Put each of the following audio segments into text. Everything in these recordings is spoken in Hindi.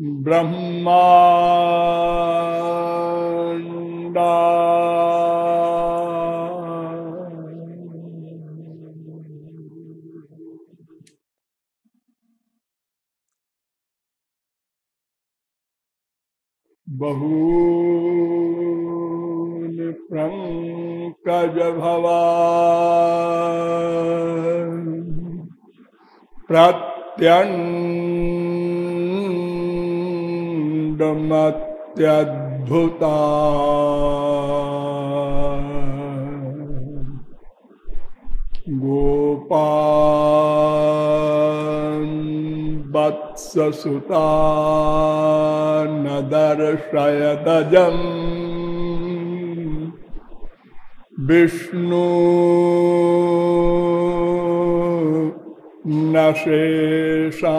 ब्रह्माण्डा। बहून प्रङ्कज भवा प्रत्यण्डमत्यद्भुता गोपा वत्ससुता न दर्शयतजम् विष्णु न शेषा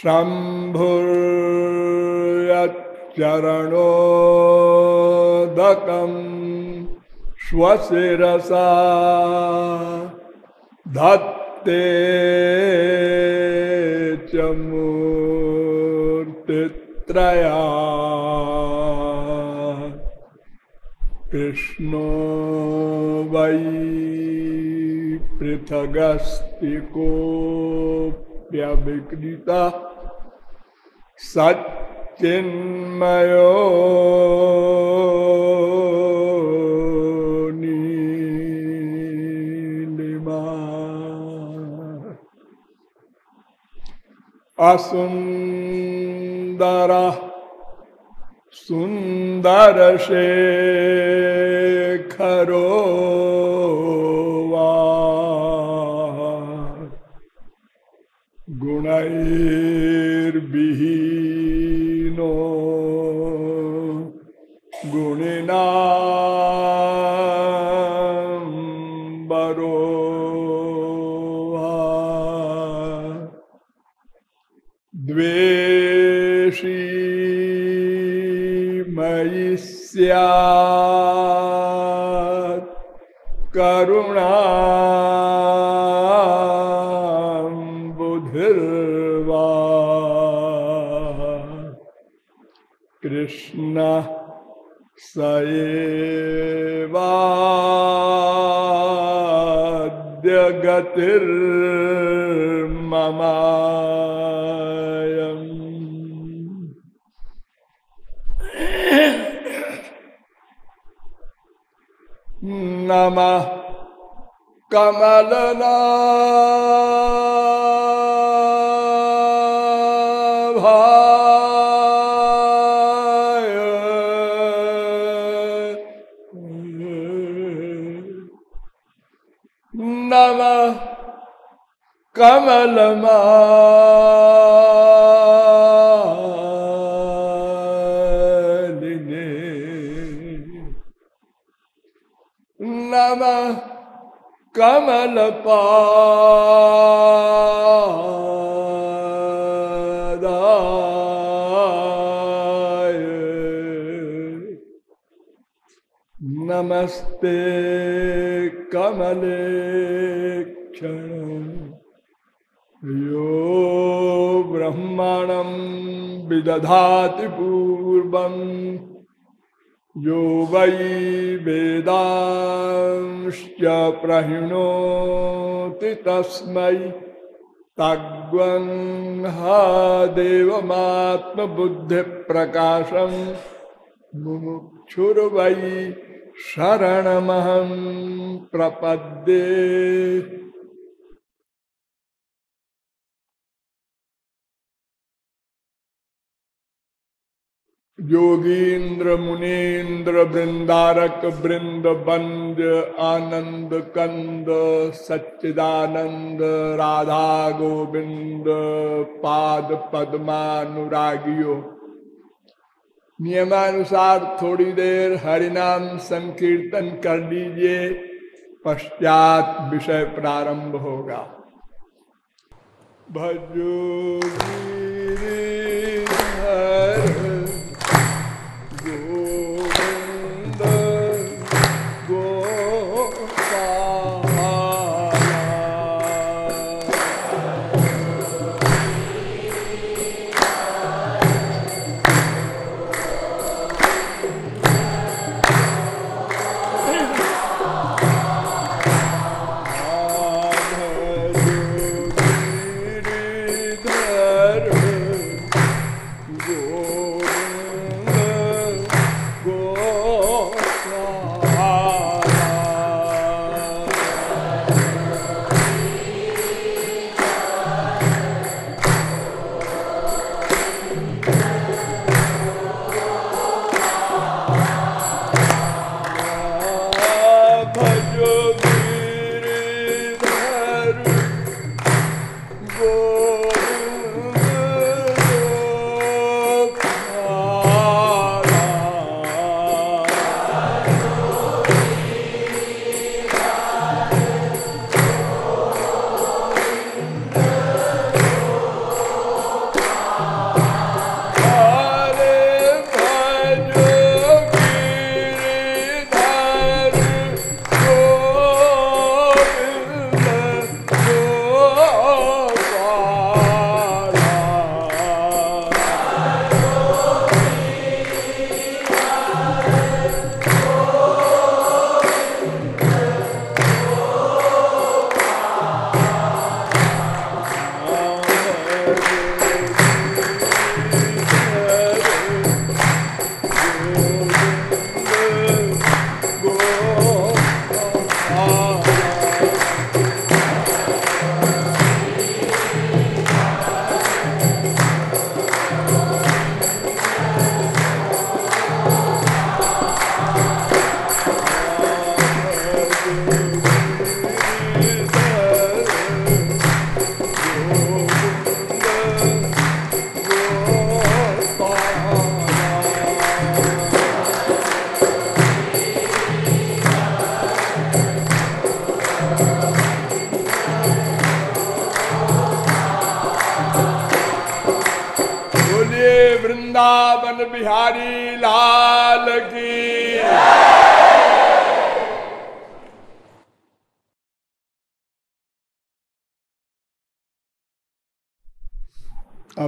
शम्भुर्यच्चरणोदकम् स्वशिरसा। धत्ते च कृष्णो वै पृथगस्ति कोऽप्यविकृता सच्चिन्मयो नीलिमा। असुन्दरः सुन्दरशेखरो गुणैर्विहीनो गुणिना बरो द्वेषी मयि स्यात्। करुणा स एवाद्य गतिर्ममायम् नमः कमलनाभाय कमलमालिने नमः कमलपादाय नमस्ते कमले क्षण यो ब्रह्मणं विदधाति पूर्वम् यो वै वेदांश्च प्रहिणोति तस्मै। तग्वन्हा देवमात्मबुद्धिप्रकाशम् मुमुक्षुर्वै शरणमहं प्रपद्ये। योगींद्र मुनीन्द्र वृंदारक वृंद बंद आनंद कंद सच्चिदानंद राधा गोविंद पाद पद्मानुरागियो। नियमानुसार थोड़ी देर हरिनाम संकीर्तन कर लीजिए, पश्चात विषय प्रारंभ होगा। भजो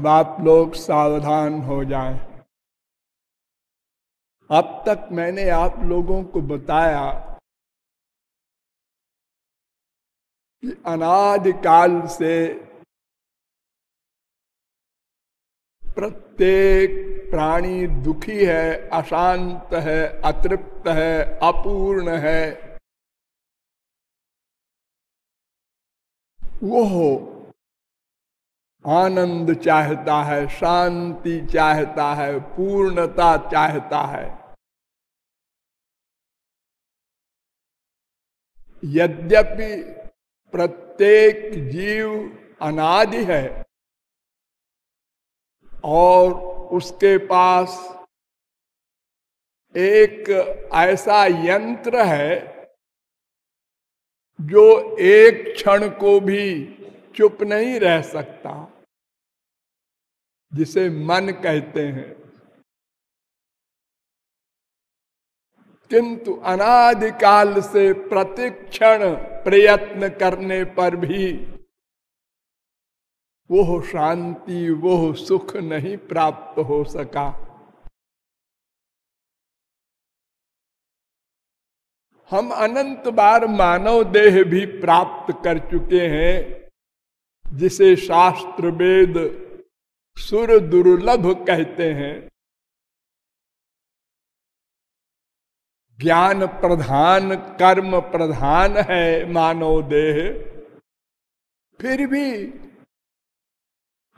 अब आप लोग सावधान हो जाएँ। अब तक मैंने आप लोगों को बताया कि अनादिकाल से प्रत्येक प्राणी दुखी है, अशांत है, अतृप्त है, अपूर्ण है वो आनंद चाहता है, शांति चाहता है, पूर्णता चाहता है। यद्यपि प्रत्येक जीव अनादि है और उसके पास एक ऐसा यंत्र है जो एक क्षण को भी चुप नहीं रह सकता। जिसे मन कहते हैं। किंतु अनादिकाल से प्रतिक्षण प्रयत्न करने पर भी वो शांति वो सुख नहीं प्राप्त हो सका। हम अनंत बार मानव देह भी प्राप्त कर चुके हैं, जिसे शास्त्र वेद सुर दुर्लभ कहते हैं। ज्ञान प्रधान, कर्म प्रधान है मानव देह। फिर भी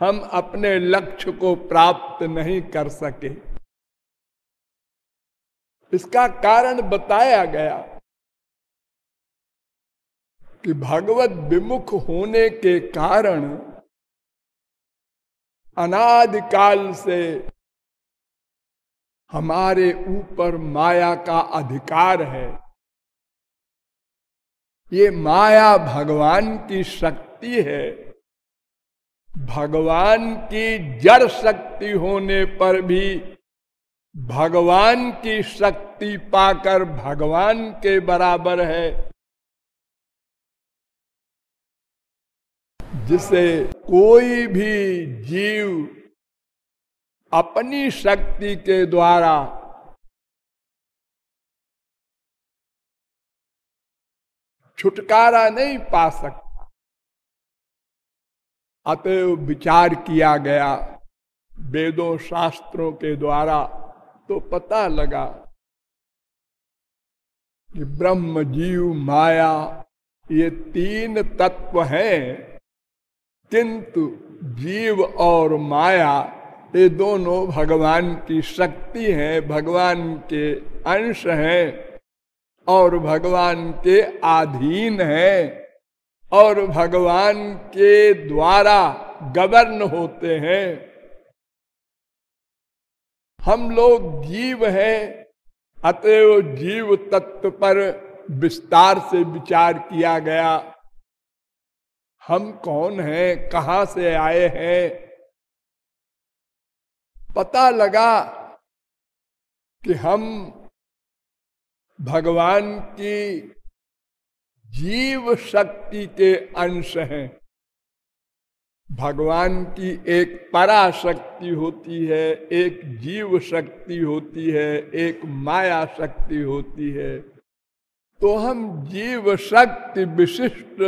हम अपने लक्ष्य को प्राप्त नहीं कर सके। इसका कारण बताया गया कि भगवत विमुख होने के कारण अनादिकाल से हमारे ऊपर माया का अधिकार है। ये माया भगवान की शक्ति है। भगवान की जड़ शक्ति होने पर भी भगवान की शक्ति पाकर भगवान के बराबर है। जिसे कोई भी जीव अपनी शक्ति के द्वारा छुटकारा नहीं पा सकता। अतएव विचार किया गया वेदों शास्त्रों के द्वारा तो पता लगा कि ब्रह्म जीव माया ये तीन तत्व हैं किंतु जीव और माया, ये दोनों भगवान की शक्ति है, भगवान के अंश हैं और भगवान के अधीन हैं और भगवान के द्वारा गवर्न होते हैं। हम लोग जीव हैं, अतएव जीव तत्व पर विस्तार से विचार किया गया। हम कौन हैं? कहाँ से आए हैं? पता लगा कि हम भगवान की जीव शक्ति के अंश हैं। भगवान की एक पराशक्ति होती है, एक जीव शक्ति होती है, एक माया शक्ति होती है। तो हम जीव शक्ति विशिष्ट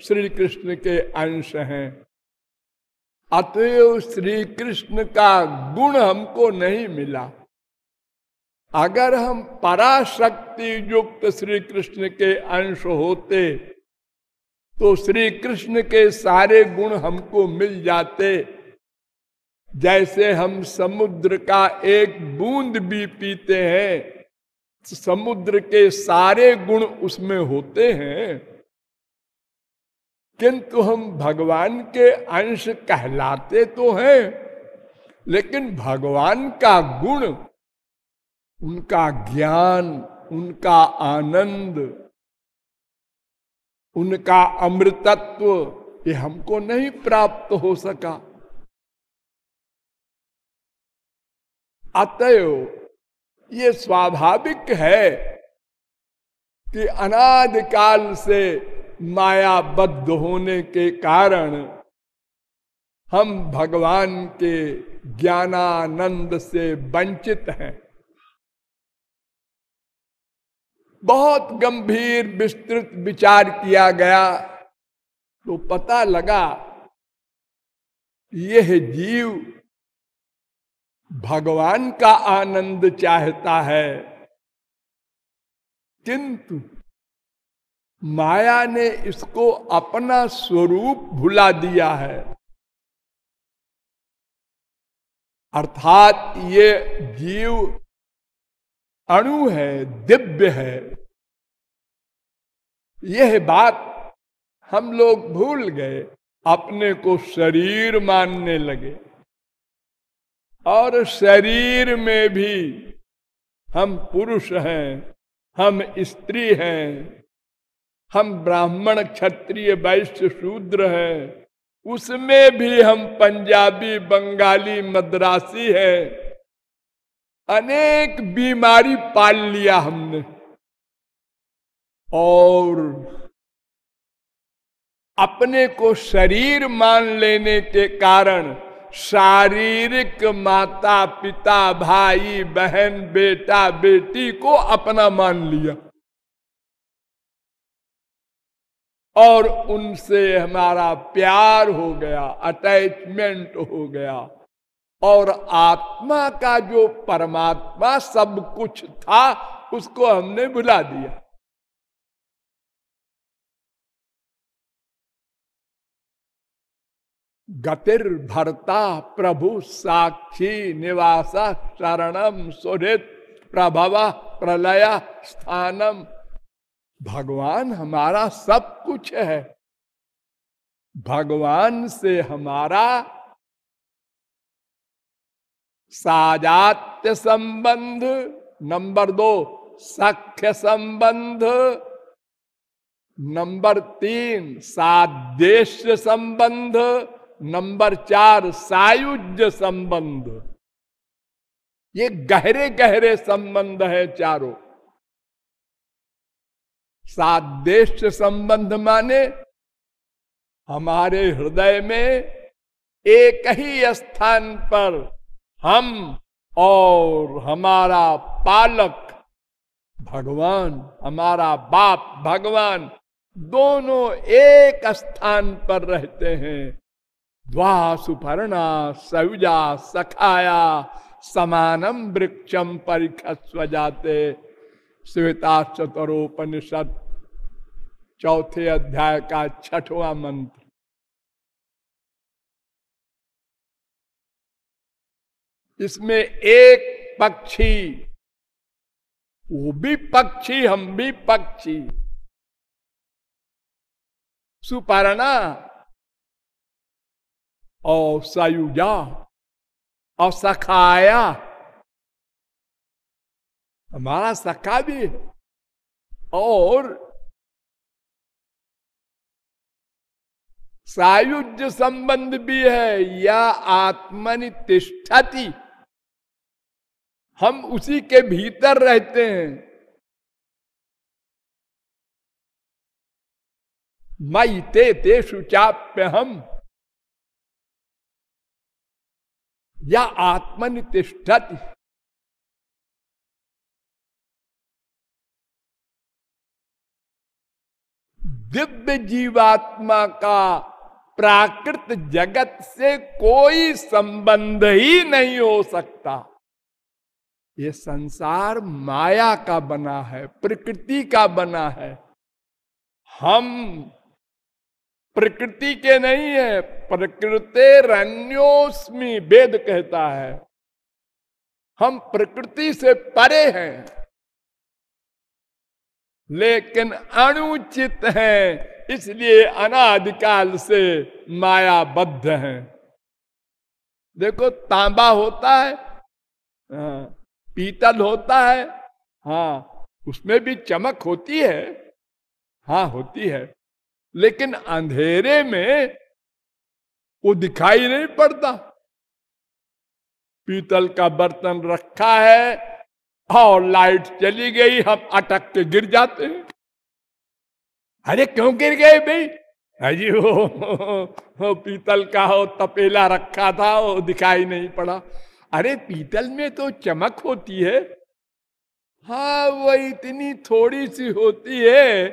श्री कृष्ण के अंश हैं। अतएव श्री कृष्ण का गुण हमको नहीं मिला। अगर हम पराशक्ति युक्त श्री कृष्ण के अंश होते तो श्री कृष्ण के सारे गुण हमको मिल जाते। जैसे हम समुद्र का एक बूंद भी पीते हैं समुद्र के सारे गुण उसमें होते हैं। किंतु हम भगवान के अंश कहलाते तो हैं, लेकिन भगवान का गुण, उनका ज्ञान, उनका आनंद, उनका अमृतत्व, ये हमको नहीं प्राप्त हो सका। अतएव ये स्वाभाविक है कि अनाद काल से मायाबद्ध होने के कारण हम भगवान के ज्ञानानंद से वंचित हैं। बहुत गंभीर विस्तृत विचार किया गया तो पता लगा यह जीव भगवान का आनंद चाहता है। किंतु माया ने इसको अपना स्वरूप भुला दिया है। अर्थात ये जीव अणु है, दिव्य है। यह बात हम लोग भूल गए, अपने को शरीर मानने लगे। और शरीर में भी हम पुरुष हैं, हम स्त्री हैं। हम ब्राह्मण क्षत्रिय वैश्य शूद्र हैं, उसमें भी हम पंजाबी, बंगाली, मद्रासी हैं। अनेक बीमारी पाल लिया हमने। और अपने को शरीर मान लेने के कारण शारीरिक माता पिता भाई, बहन, बेटा, बेटी को अपना मान लिया। और उनसे हमारा प्यार हो गया अटैचमेंट हो गया। और आत्मा का जो परमात्मा सब कुछ था, उसको हमने भुला दिया। गतिर भरता प्रभु साक्षी निवास शरणम सुरित प्रभव प्रलय स्थानम। भगवान हमारा सब कुछ है। भगवान से हमारा साजात्य संबंध, नंबर दो, सख्य संबंध, नंबर तीन, सादेश्य संबंध, नंबर चार, सायुज्य संबंध। ये गहरे गहरे संबंध है चारों। सादेश्य संबंध माने हमारे हृदय में एक ही स्थान पर हम और हमारा पालक भगवान, हमारा बाप भगवान दोनों एक स्थान पर रहते हैं। द्वा सुपर्णा सयुजा सखाया समानम वृक्षम परिखस्व जाते। श्वेता चतरोपनिषद चौथे अध्याय का छठवां मंत्र। इसमें एक पक्षी, वो भी पक्षी, हम भी पक्षी। सुपर्णा और सयुजा और सखाया हमारा सखा भी है और सायुज्य संबंध भी है, या आत्मनिष्ठति हम उसी के भीतर रहते हैं। मई ते ते सुचाप्य हम। या आत्मनिष्ठति दिव्य जीवात्मा का प्राकृत जगत से कोई संबंध ही नहीं हो सकता। ये संसार माया का बना है, प्रकृति का बना है। हम प्रकृति के नहीं है, प्रकृति रण्योस्मी वेद कहता है। हम प्रकृति से परे हैं। लेकिन अनुचित हैं, इसलिए अनादिकाल से मायाबद्ध हैं देखो, तांबा होता है हाँ। पीतल होता है हाँ उसमें भी चमक होती है हाँ होती है, लेकिन अंधेरे में वो दिखाई नहीं पड़ता पीतल का बर्तन रखा है और लाइट चली गई, हम अटक के गिर जाते हैं। अरे क्यों गिर गए भाई? अजी वो पीतल का हो तपेला रखा था, वो दिखाई नहीं पड़ा। अरे पीतल में तो चमक होती है। हाँ वो इतनी थोड़ी सी होती है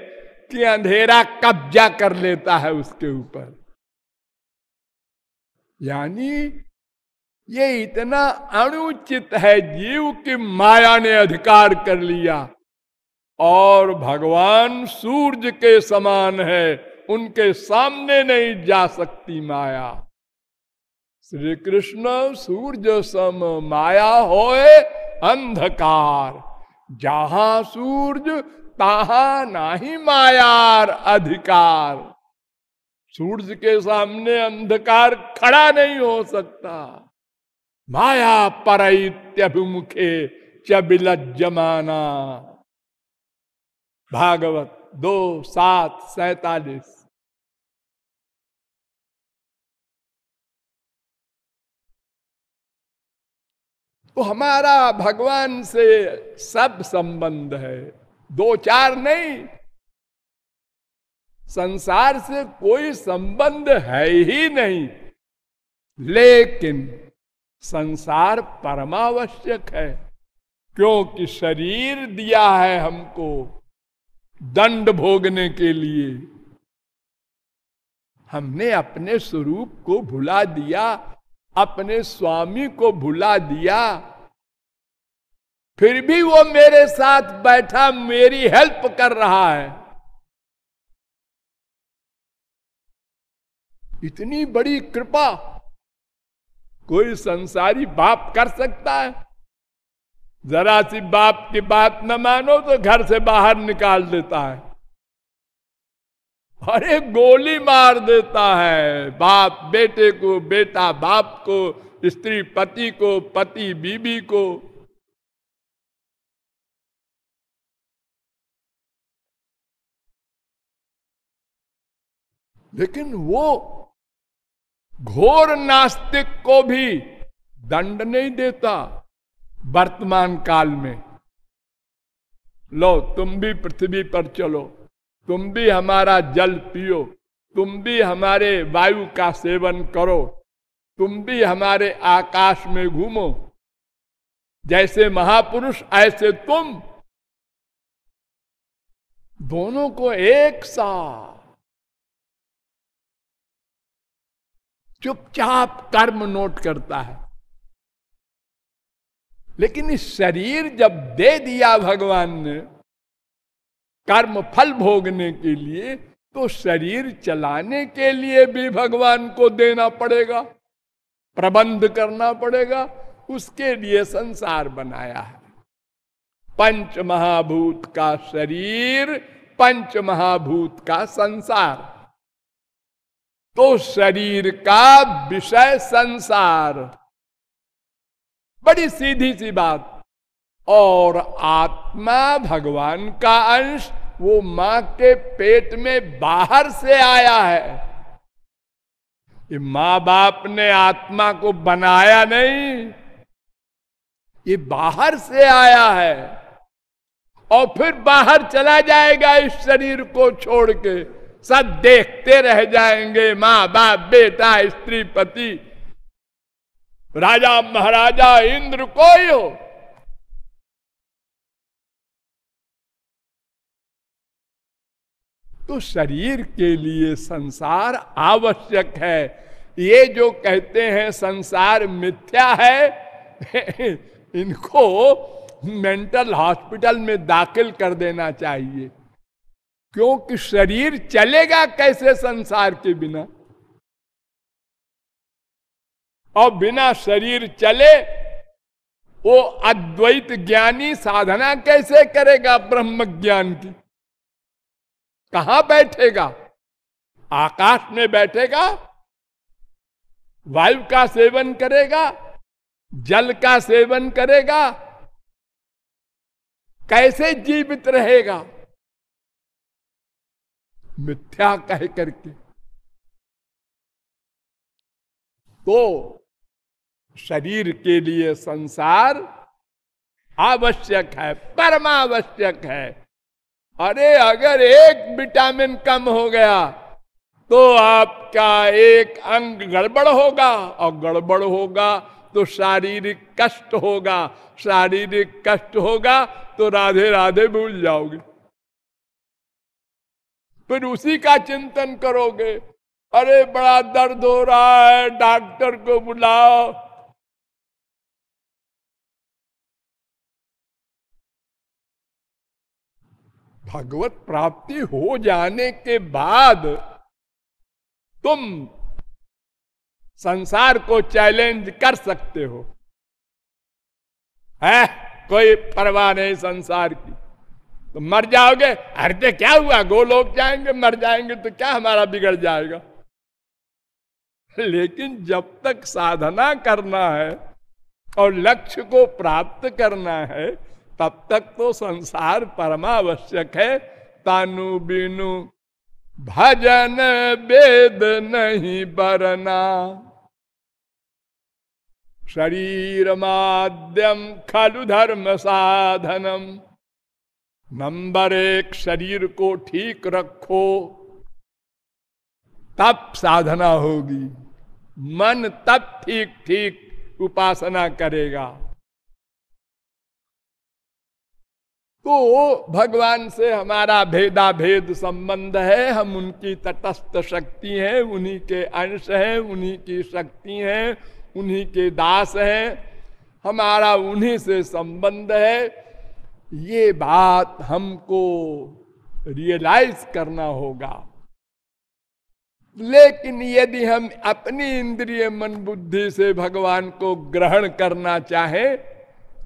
कि अंधेरा कब्जा कर लेता है उसके ऊपर। यानी ये इतना अनुचित है जीव की माया ने अधिकार कर लिया। और भगवान सूरज के समान है, उनके सामने नहीं जा सकती माया। श्री कृष्ण सूर्य सम माया होए अंधकार। जहाँ सूर्य, तहा नाही मायार अधिकार। सूर्य के सामने अंधकार खड़ा नहीं हो सकता। माया परमुखे चबिल जमाना भागवत दो, सात, सैतालीस। तो हमारा भगवान से सब संबंध है। दो चार नहीं। संसार से कोई संबंध है ही नहीं। लेकिन संसार परमावश्यक है, क्योंकि शरीर दिया है हमको दंड भोगने के लिए। हमने अपने स्वरूप को भुला दिया, अपने स्वामी को भुला दिया, फिर भी वो मेरे साथ बैठा, मेरी हेल्प कर रहा है। इतनी बड़ी कृपा कोई संसारी बाप कर सकता है? जरा सी बाप की बात न मानो तो घर से बाहर निकाल देता है। अरे गोली मार देता है, बाप बेटे को, बेटा बाप को, स्त्री पति को, पति बीबी को। लेकिन वो घोर नास्तिक को भी दंड नहीं देता वर्तमान काल में। लो, तुम भी पृथ्वी पर चलो, तुम भी हमारा जल पियो, तुम भी हमारे वायु का सेवन करो, तुम भी हमारे आकाश में घूमो। जैसे महापुरुष, ऐसे तुम। दोनों को एक साथ। चुपचाप कर्म नोट करता है। लेकिन इस शरीर जब दे दिया भगवान ने कर्म फल भोगने के लिए तो शरीर चलाने के लिए भी भगवान को देना पड़ेगा, प्रबंध करना पड़ेगा, उसके लिए संसार बनाया है। पंच महाभूत का शरीर पंच महाभूत का संसार। तो शरीर का विषय संसार। बड़ी सीधी सी बात। और आत्मा भगवान का अंश वो माँ के पेट में बाहर से आया है। ये माँ बाप ने आत्मा को बनाया नहीं, ये बाहर से आया है। और फिर बाहर चला जाएगा इस शरीर को छोड़ के। सब देखते रह जाएँगे माँ बाप, बेटा, स्त्री, पति। राजा, महाराजा, इंद्र कोई हो? तो शरीर के लिए संसार आवश्यक है। ये जो कहते हैं संसार मिथ्या है, इनको मेंटल हॉस्पिटल में दाखिल कर देना चाहिए। क्योंकि शरीर चलेगा कैसे संसार के बिना? और बिना शरीर चले, वो अद्वैत ज्ञानी साधना कैसे करेगा ब्रह्म ज्ञान की? कहा बैठेगा? आकाश में बैठेगा? वायु का सेवन करेगा? जल का सेवन करेगा? कैसे जीवित रहेगा? मिथ्या कह करके। तो शरीर के लिए संसार आवश्यक है, परमावश्यक है। अरे, अगर एक विटामिन कम हो गया तो आपका एक अंग गड़बड़ होगा, और गड़बड़ होगा तो शारीरिक कष्ट होगा, शारीरिक कष्ट होगा तो राधे राधे भूल जाओगे। फिर उसी का चिंतन करोगे। अरे, बड़ा दर्द हो रहा है, डॉक्टर को बुलाओ। भगवत प्राप्ति हो जाने के बाद तुम संसार को चैलेंज कर सकते हो। है? कोई परवाह नहीं संसार की। तो मर जाओगे। अरे क्या हुआ? गो लोग जाएँगे, मर जाएँगे तो क्या हमारा बिगड़ जाएगा? लेकिन जब तक साधना करना है और लक्ष्य को प्राप्त करना है, तब तक तो संसार परमावश्यक है। तानु बिनु भजन वेद नहीं बरना। शरीर माध्यम खलु धर्म साधनम। नंबर एक, शरीर को ठीक रखो। तब साधना होगी। मन तब ठीक ठीक उपासना करेगा। तो भगवान से हमारा भेदा भेद संबंध है। हम उनकी तटस्थ शक्ति है, उन्हीं के अंश है, उन्हीं की शक्ति है, उन्हीं के दास हैं। हमारा उन्हीं से संबंध है। ये बात हमको रियलाइज़ करना होगा। लेकिन यदि हम अपनी इंद्रिय मन बुद्धि से भगवान को ग्रहण करना चाहें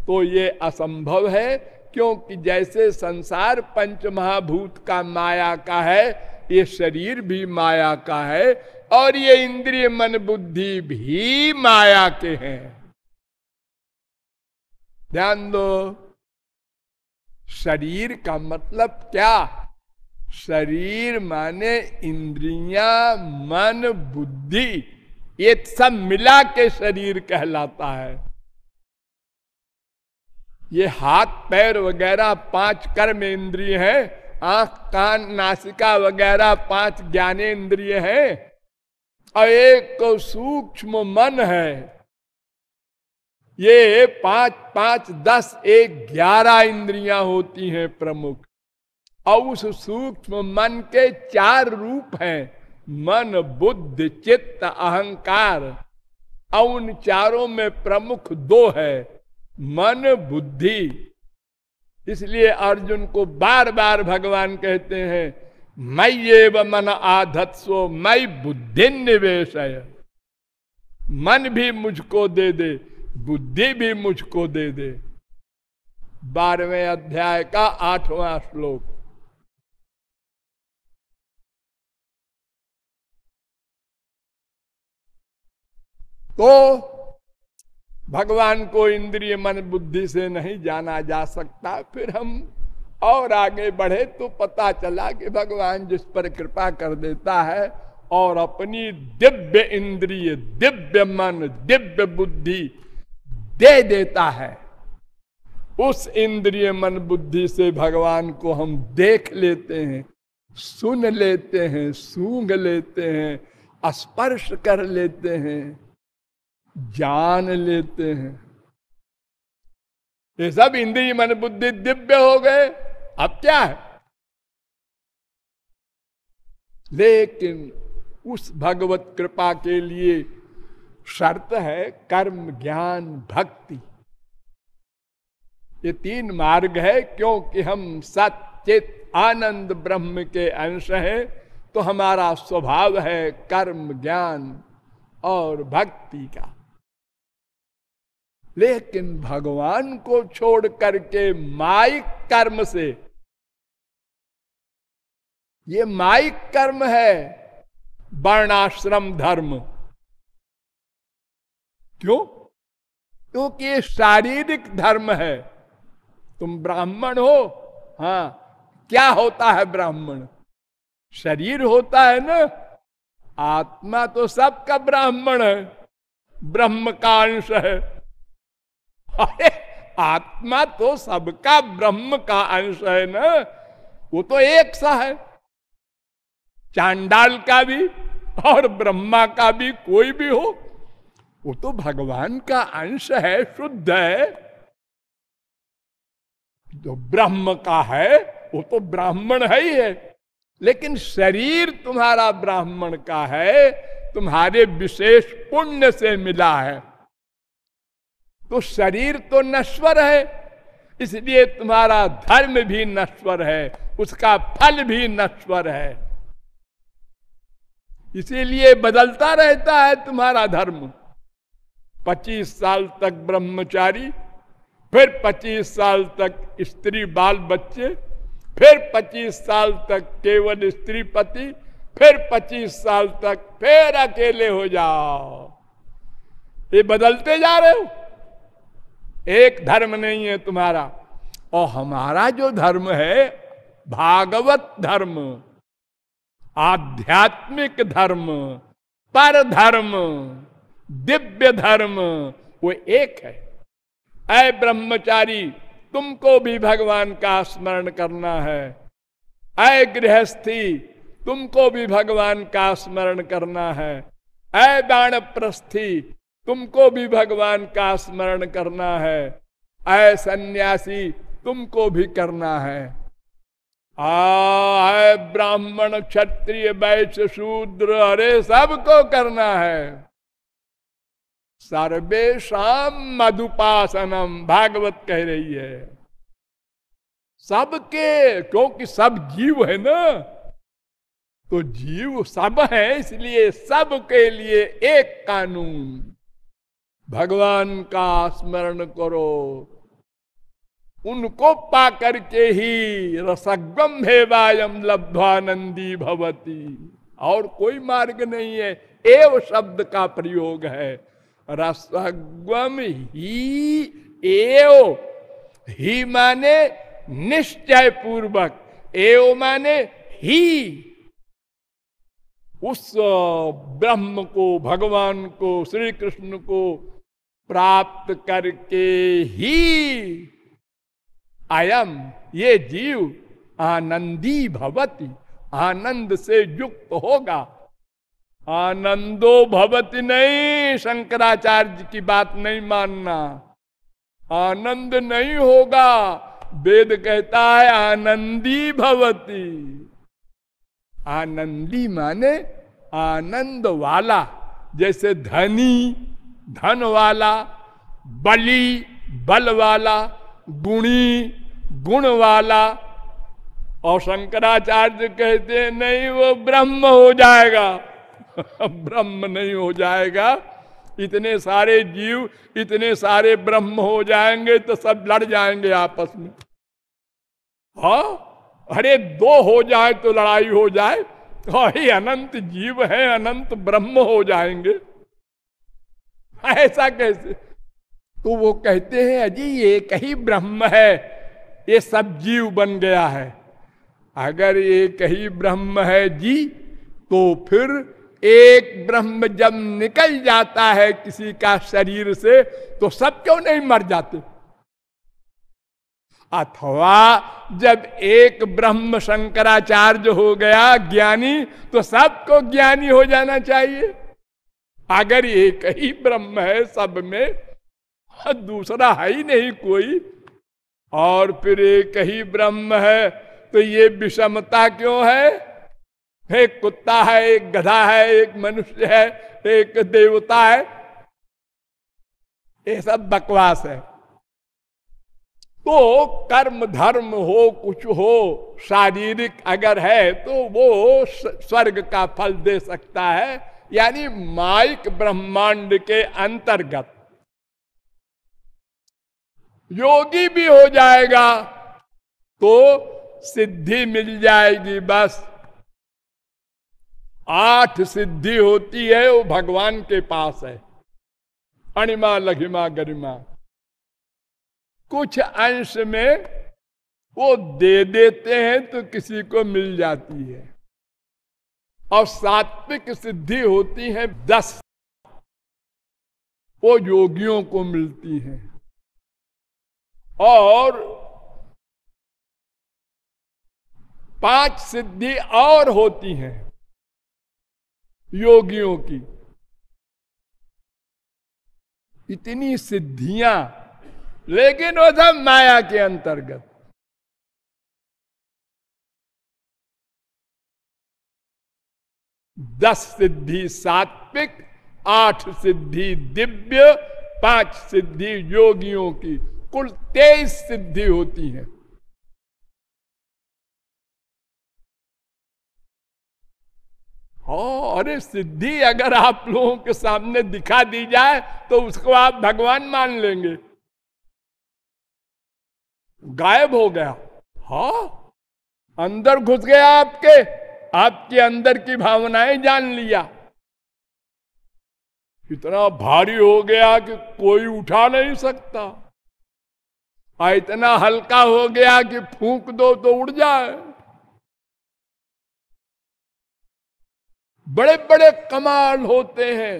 तो ये असंभव है, क्योंकि जैसे संसार पंच महाभूत का माया का है, ये शरीर भी माया का है, और ये इंद्रिय मन बुद्धि भी माया के हैं। ध्यान दो। शरीर का मतलब क्या? शरीर माने इंद्रिया, मन, बुद्धि, ये सब मिला के शरीर कहलाता है। ये हाथ, पैर वगैरह पाँच कर्म इंद्रिय है, आँख, कान, नासिका वगैरह पाँच ज्ञानेन्द्रिय है, और एक को सूक्ष्म मन है। ये पाँच पाँच, दस, एक, ग्यारह इंद्रियाँ होती हैं प्रमुख। और उस सूक्ष्म मन के चार रूप हैं, मन, बुद्ध, चित्त, अहंकार। और उन चारों में प्रमुख दो है, मन, बुद्धि। इसलिए अर्जुन को बार बार भगवान कहते हैं, मैं ये मन आधत्सो, मैं बुद्धि निवेश मन भी मुझको दे दे बुद्धि भी मुझको दे दे। बारहवें अध्याय का आठवां श्लोक। तो भगवान को इंद्रिय मन बुद्धि से नहीं जाना जा सकता। फिर हम और आगे बढ़े तो पता चला कि भगवान जिस पर कृपा कर देता है और अपनी दिव्य इंद्रिय, दिव्य मन, दिव्य बुद्धि दे देता है। उस इंद्रिय मन बुद्धि से भगवान को हम देख लेते हैं, सुन लेते हैं, सूंघ लेते हैं, स्पर्श कर लेते हैं, जान लेते हैं। ये सब इंद्रिय मन बुद्धि दिव्य हो गए। अब क्या है? लेकिन उस भगवत कृपा के लिए शर्त है कर्म, ज्ञान, भक्ति। ये तीन मार्ग है, क्योंकि हम सचित आनंद ब्रह्म के अंश हैं तो हमारा स्वभाव है कर्म, ज्ञान और भक्ति का। लेकिन भगवान को छोड़ करके माइक कर्म से, ये माइक कर्म है वर्णाश्रम धर्म। क्यों? क्योंकि ये शारीरिक धर्म है। तुम ब्राह्मण हो हाँ क्या होता है ब्राह्मण? शरीर होता है ना? आत्मा तो सबका ब्राह्मण है ब्रह्म का अंश है। अरे, आत्मा तो सबका ब्रह्म का अंश है ना? वो तो एक सा है। चांडाल का भी और ब्रह्मा का भी कोई भी हो वो तो भगवान का अंश है, शुद्ध है। जो ब्रह्म का है, वो तो ब्राह्मण है ही है। लेकिन शरीर तुम्हारा ब्राह्मण का है, तुम्हारे विशेष पुण्य से मिला है। तो शरीर तो नश्वर है, इसलिए तुम्हारा धर्म भी नश्वर है, उसका फल भी नश्वर है। इसीलिए बदलता रहता है तुम्हारा धर्म। पच्चीस साल तक ब्रह्मचारी, फिर पच्चीस साल तक स्त्री बाल बच्चे, फिर 25 साल तक केवल स्त्री पति, फिर 25 साल तक फिर अकेले हो जाओ। ये बदलते जा रहे हो। एक धर्म नहीं है तुम्हारा। और हमारा जो धर्म है, भागवत धर्म, आध्यात्मिक धर्म, पर धर्म। दिव्य धर्म, वो एक है। अय ब्रह्मचारी, तुमको भी भगवान का स्मरण करना है। अय गृहस्थी, तुमको भी भगवान का स्मरण करना है। अय बाण प्रस्थी तुमको भी भगवान का स्मरण करना है। अय सन्यासी, तुमको भी करना है। आय ब्राह्मण क्षत्रिय, वैश्य, शूद्र, अरे सबको करना है। सर्वेशम मधुपासनम, भागवत कह रही है। सबके, क्योंकि सब जीव है ना तो जीव सब है, इसलिए सबके लिए एक कानून। भगवान का स्मरण करो। उनको पा करके ही रसगम वायम लब्धानंदी भवती। और कोई मार्ग नहीं है, एव शब्द का प्रयोग है। रसगम ही एव ही माने निश्चय पूर्वक एव माने ही। उस ब्रह्म को, भगवान को श्री कृष्ण को प्राप्त करके ही अयम, ये जीव आनंदी भवती, आनंद से युक्त होगा। आनंदो भवती नहीं, शंकराचार्य की बात नहीं मानना। आनंद नहीं होगा, वेद कहता है आनंदी भवती। आनंदी माने आनंद वाला, जैसे धनी, धन वाला, बली, बल वाला, गुणी, गुण वाला। और शंकराचार्य कहते नहीं, वो ब्रह्म हो जाएगा। ब्रह्म नहीं हो जाएगा। इतने सारे जीव, इतने सारे ब्रह्म हो जाएँगे तो सब लड़ जाएँगे आपस में। हा? अरे दो हो जाए तो लड़ाई हो जाए। तो अनंत जीव है, अनंत ब्रह्म हो जाएँगे। ऐसा कैसे? तो वो कहते हैं, अजी, ये कहीं ब्रह्म है। ये सब जीव बन गया है। अगर ये कहीं ब्रह्म है जी तो फिर एक ब्रह्म जब निकल जाता है किसी का शरीर से तो सब क्यों नहीं मर जाते? अथवा जब एक ब्रह्म शंकराचार्य हो गया ज्ञानी तो सबको ज्ञानी हो जाना चाहिए। अगर एक ही ब्रह्म है सब में दूसरा है ही नहीं कोई, और फिर एक ही ब्रह्म है तो ये विषमता क्यों है? एक कुत्ता है, एक गधा है, एक मनुष्य है, एक देवता है। ये सब बकवास है। तो कर्म, धर्म हो, कुछ हो, शारीरिक अगर है तो वो स्वर्ग का फल दे सकता है, यानी माइक ब्रह्मांड के अंतर्गत। योगी भी हो जाएगा तो सिद्धि मिल जाएगी, बस। आठ सिद्धि होती है, वो भगवान के पास है। अणिमा, लघिमा, गरिमा। कुछ अंश में वो दे देते हैं तो किसी को मिल जाती है। और सात्विक सिद्धि होती है, दस। वो योगियों को मिलती है। और पाँच सिद्धि और होती हैं। योगियों की। इतनी सिद्धियाँ, लेकिन वो सब माया के अंतर्गत। दस सिद्धि सात्विक, आठ सिद्धि दिव्य, पाँच सिद्धि योगियों की। कुल तेईस सिद्धि होती हैं। अरे सिद्धि, अगर आप लोगों के सामने दिखा दी जाए तो उसको आप भगवान मान लेंगे। गायब हो गया। हा, अंदर घुस गया आपके। आपके अंदर की भावनाएँ जान लिया। इतना भारी हो गया कि कोई उठा नहीं सकता। आ, इतना हल्का हो गया कि फूंक दो तो उड़ जाए। बड़े बड़े कमाल होते हैं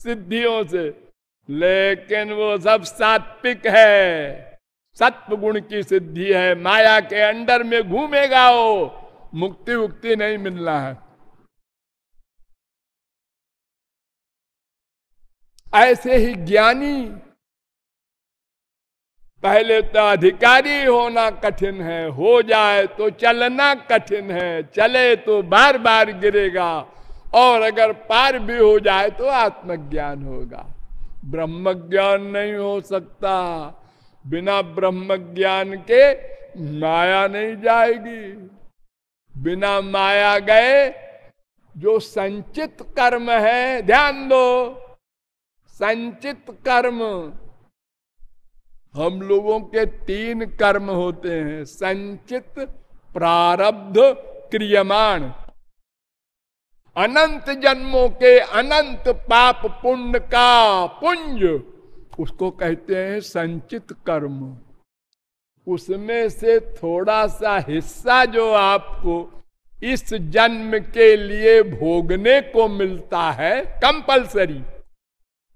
सिद्धियों से, लेकिन वो सब सात्विक है। सत्व गुण की सिद्धि है, माया के अंडर में घूमेगा वो मुक्ति उक्ति नहीं मिलना है। ऐसे ही ज्ञानी, पहले तो अधिकारी होना कठिन है, हो जाए तो चलना कठिन है, चले तो बार बार गिरेगा। और अगर पार भी हो जाए तो आत्मज्ञान होगा। ब्रह्म ज्ञान नहीं हो सकता। बिना ब्रह्म ज्ञान के माया नहीं जाएगी। बिना माया गए जो संचित कर्म है, ध्यान दो, संचित कर्म। हम लोगों के तीन कर्म होते हैं, संचित, प्रारब्ध, क्रियमाण। अनंत जन्मों के अनंत पाप पुण्य का पुंज, उसको कहते हैं संचित कर्म। उसमें से थोड़ा सा हिस्सा जो आपको इस जन्म के लिए भोगने को मिलता है, कंपलसरी,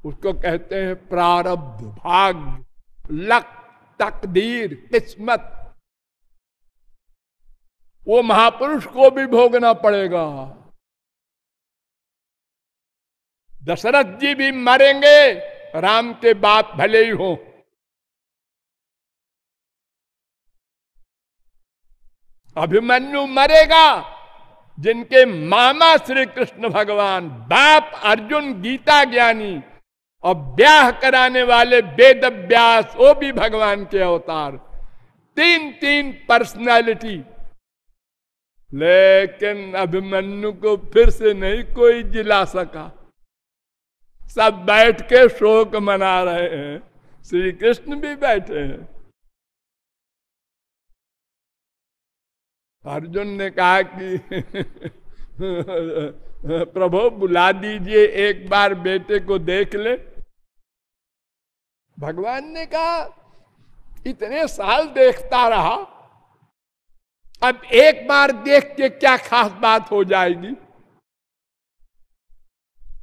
उसको कहते हैं प्रारब्ध, भाग्य, लक, तकदीर, किस्मत। वो महापुरुष को भी भोगना पड़ेगा। दशरथ जी भी मरेंगे। राम के बाप भले ही हो। अभिमन्यु मरेगा, जिनके मामा श्री कृष्ण भगवान, बाप अर्जुन गीता ज्ञानी, और ब्याह कराने वाले वेद व्यास वो भी भगवान के अवतार। तीन तीन पर्सनालिटी लेकिन अभिमन्यु को फिर से नहीं कोई जिला सका। सब बैठ के शोक मना रहे हैं। श्री कृष्ण भी बैठे हैं। अर्जुन ने कहा कि, प्रभु, बुला दीजिए एक बार बेटे को देख ले। भगवान ने कहा, इतने साल देखता रहा, अब एक बार देख के क्या खास बात हो जाएगी?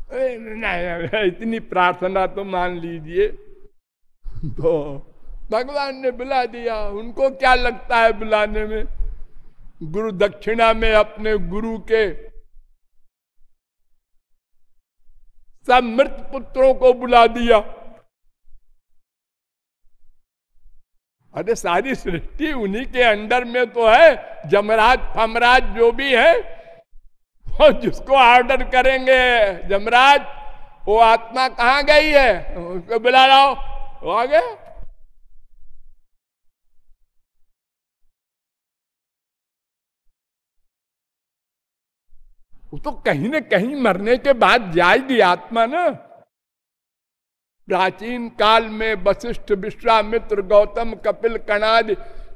इतनी प्रार्थना तो मान लीजिए। तो भगवान ने बुला दिया। उनको क्या लगता है बुलाने में? गुरु दक्षिणा में अपने गुरु के सब मृत पुत्रों को बुला दिया। अरे सारी सृष्टि उन्हीं के अंडर में तो है। जमराज, फमराज जो भी है और जिसको ऑर्डर करेंगे, जमराज, वो आत्मा कहाँ गई है? उसको बुला लाओ। वो आ गए वो तो कहीं न कहीं मरने के बाद जाएगी आत्मा ना। प्राचीन काल में वशिष्ठ, विश्वामित्र, गौतम, कपिल, कणाद,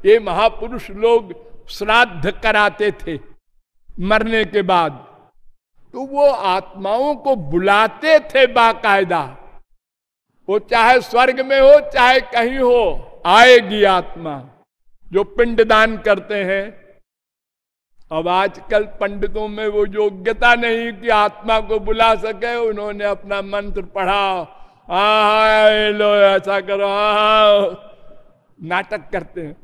ये महापुरुष लोग श्राद्ध कराते थे मरने के बाद। तो वो आत्माओं को बुलाते थे बाकायदा। वो चाहे स्वर्ग में हो, चाहे कहीं हो, आएगी आत्मा, जो पिंडदान करते हैं। अब आजकल पंडितों में वो योग्यता नहीं कि आत्मा को बुला सके, उन्होंने अपना मंत्र पढ़ा हाँ लो, ऐसा करो नाटक करते हैं।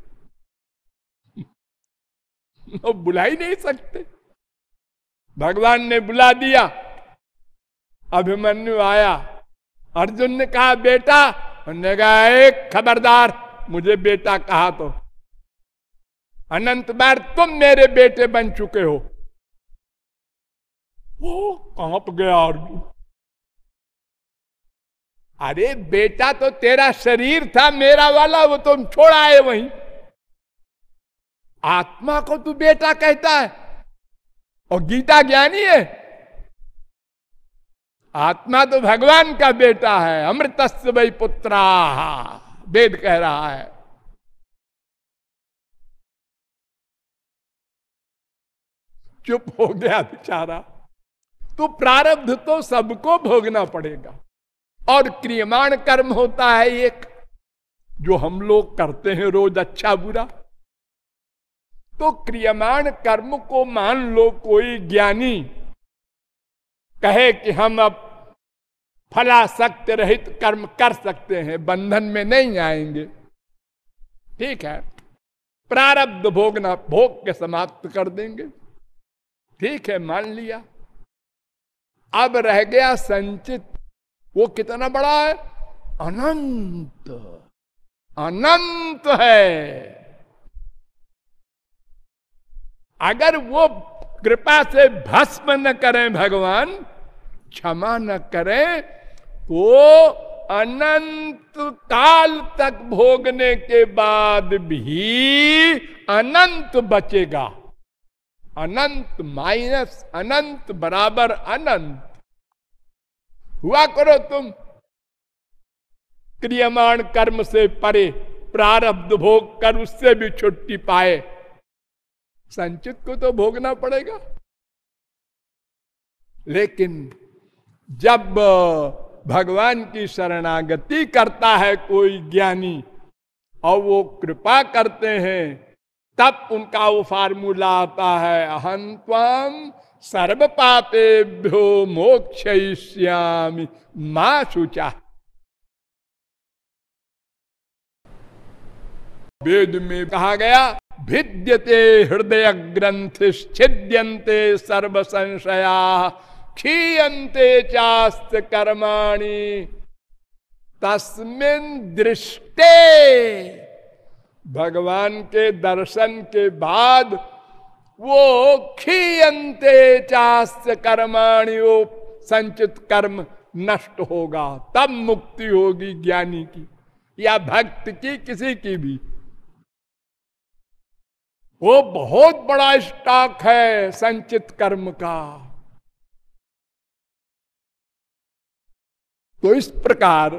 वो बुला ही नहीं सकते। भगवान ने बुला दिया। अभिमन्यु आया। अर्जुन ने कहा, बेटा उन्होंने कहा, एक खबरदार, मुझे बेटा कहा तो। अनंत बार तुम मेरे बेटे बन चुके हो। वो काँप गया अर्जुन। अरे, बेटा तो तेरा शरीर था, मेरा वाला, वो तुम छोड़ आए वहीं। आत्मा को तू बेटा कहता है। और गीता ज्ञानी है। आत्मा तो भगवान का बेटा है। अमृतस्व वही पुत्रा। वेद कह रहा है। चुप हो गया बेचारा। तो प्रारब्ध तो सबको भोगना पड़ेगा। और क्रियमाण कर्म होता है एक, जो हम लोग करते हैं रोज अच्छा बुरा। तो क्रियमाण कर्म को मान लो कोई ज्ञानी। कहे कि हम अब फला सत्य रहित कर्म कर सकते हैं, बंधन में नहीं आएँगे। ठीक है, प्रारब्ध भोगना भोग के समाप्त कर देंगे। ठीक है, मान लिया। अब रह गया संचित। वो कितना बड़ा है? अनंत। अनंत है। अगर वो कृपा से भस्म न करें भगवान, क्षमा न करें तो अनंत काल तक भोगने के बाद भी अनंत बचेगा। अनंत माइनस, अनंत बराबर, अनंत। हुआ करो तुम। क्रियमाण कर्म से परे प्रारब्ध भोग कर उससे भी छुट्टी पाए। संचित को तो भोगना पड़ेगा। लेकिन जब भगवान की शरणागति करता है कोई ज्ञानी और वो कृपा करते हैं, तब उनका वो फार्मूला आता है अहंत्वाम सर्व पापेभ्यो मोक्षयिष्यामि, माँ शुचा। वेद में कहा गया भिद्यते हृदय ग्रंथ छिद्यंते सर्व संशया क्षीयते चास्त कर्माणि। तस्मिन दृष्टे भगवान के दर्शन के बाद वो खीयंते चास्त कर्माणी, वो संचित कर्म नष्ट होगा, तब मुक्ति होगी ज्ञानी की या भक्त की किसी की भी। वो बहुत बड़ा स्टॉक है संचित कर्म का। तो इस प्रकार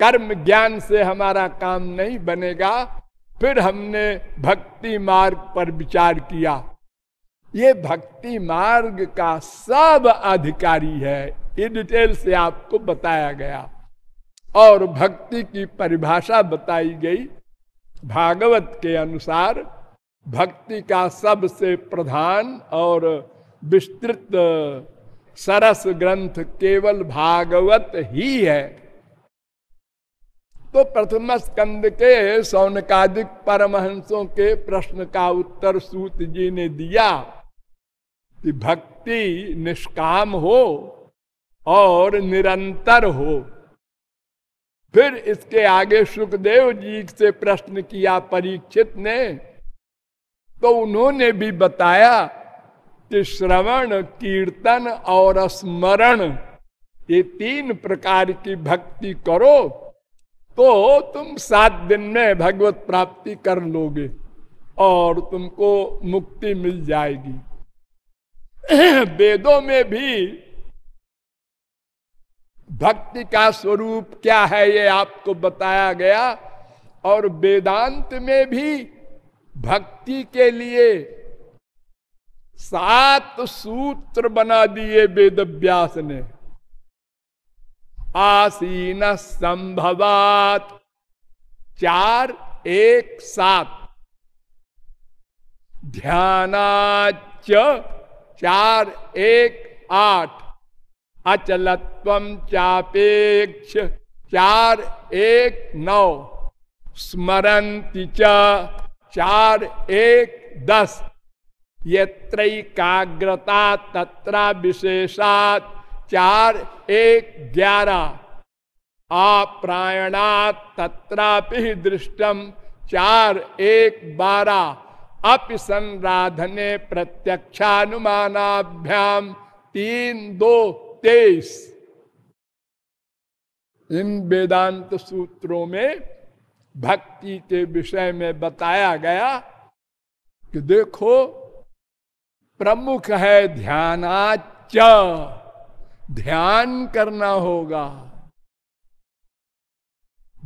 कर्म ज्ञान से हमारा काम नहीं बनेगा, फिर हमने भक्ति मार्ग पर विचार किया। ये भक्ति मार्ग का सब अधिकारी है ये डिटेल से आपको बताया गया। और भक्ति की परिभाषा बताई गई भागवत के अनुसार भक्ति का सबसे प्रधान और विस्तृत सरस ग्रंथ केवल भागवत ही है। तो प्रथम स्कंद के सौनकादिक परमहंसों के प्रश्न का उत्तर सूत जी ने दिया कि भक्ति निष्काम हो और निरंतर हो। फिर इसके आगे सुखदेव जी से प्रश्न किया, परीक्षित ने तो उन्होंने भी बताया कि श्रवण, कीर्तन और स्मरण, ये तीन प्रकार की भक्ति करो तो तुम सात दिन में भगवत प्राप्ति कर लोगे और तुमको मुक्ति मिल जाएगी। वेदों में भी भक्ति का स्वरूप क्या है ये आपको बताया गया और वेदांत में भी भक्ति के लिए सात सूत्र बना दिए वेद व्यास ने। आसीन संभवात चार एक सात। ध्यानाच चार एक आठ। अचलत्व चापेक्ष चार एक नौ। स्मरंती चार, एक, दस। ये त्रैकाग्रता तत्रा विशेषात चार, एक, ग्यारह। अप्रायणात तत्रापि दृष्टम। चार, एक, बारह। अप संराधने प्रत्यक्षानुमानाभ्याम। तीन, दो, तेईस। इन वेदांत सूत्रों में भक्ति के विषय में बताया गया कि देखो, प्रमुख है ध्यानाच ध्यान करना होगा।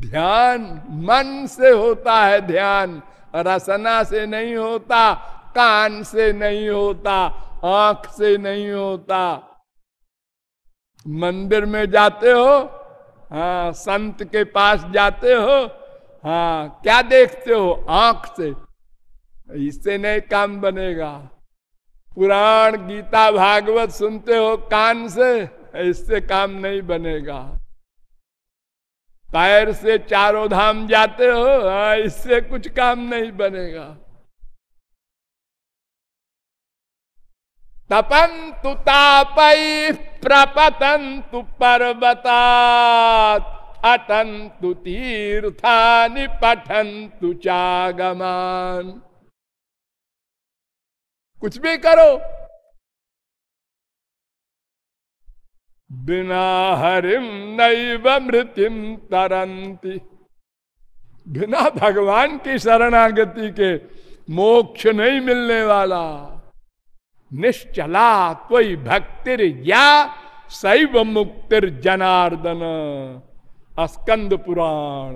ध्यान मन से होता है ध्यान, रसना से नहीं होता, कान से नहीं होता, आँख से नहीं होता। मंदिर में जाते हो हाँ संत के पास जाते हो हाँ क्या देखते हो? आँख से। इससे नहीं काम बनेगा। पुराण, गीता, भागवत सुनते हो कान से? इससे काम नहीं बनेगा। पैर से चारों धाम जाते हो? हाँ इससे कुछ काम नहीं बनेगा। तपन तपंतु तापई प्रपतंतु पर्वतात। अटंतु तीर्थानि पठंतु चागमान। कुछ भी करो। बिना हरिम नैव मृत्युम तरंती बिना भगवान की शरणागति के मोक्ष नहीं मिलने वाला। निश्चला कोई भक्तिर या शैव मुक्तिर जनार्दन स्कंद पुराण।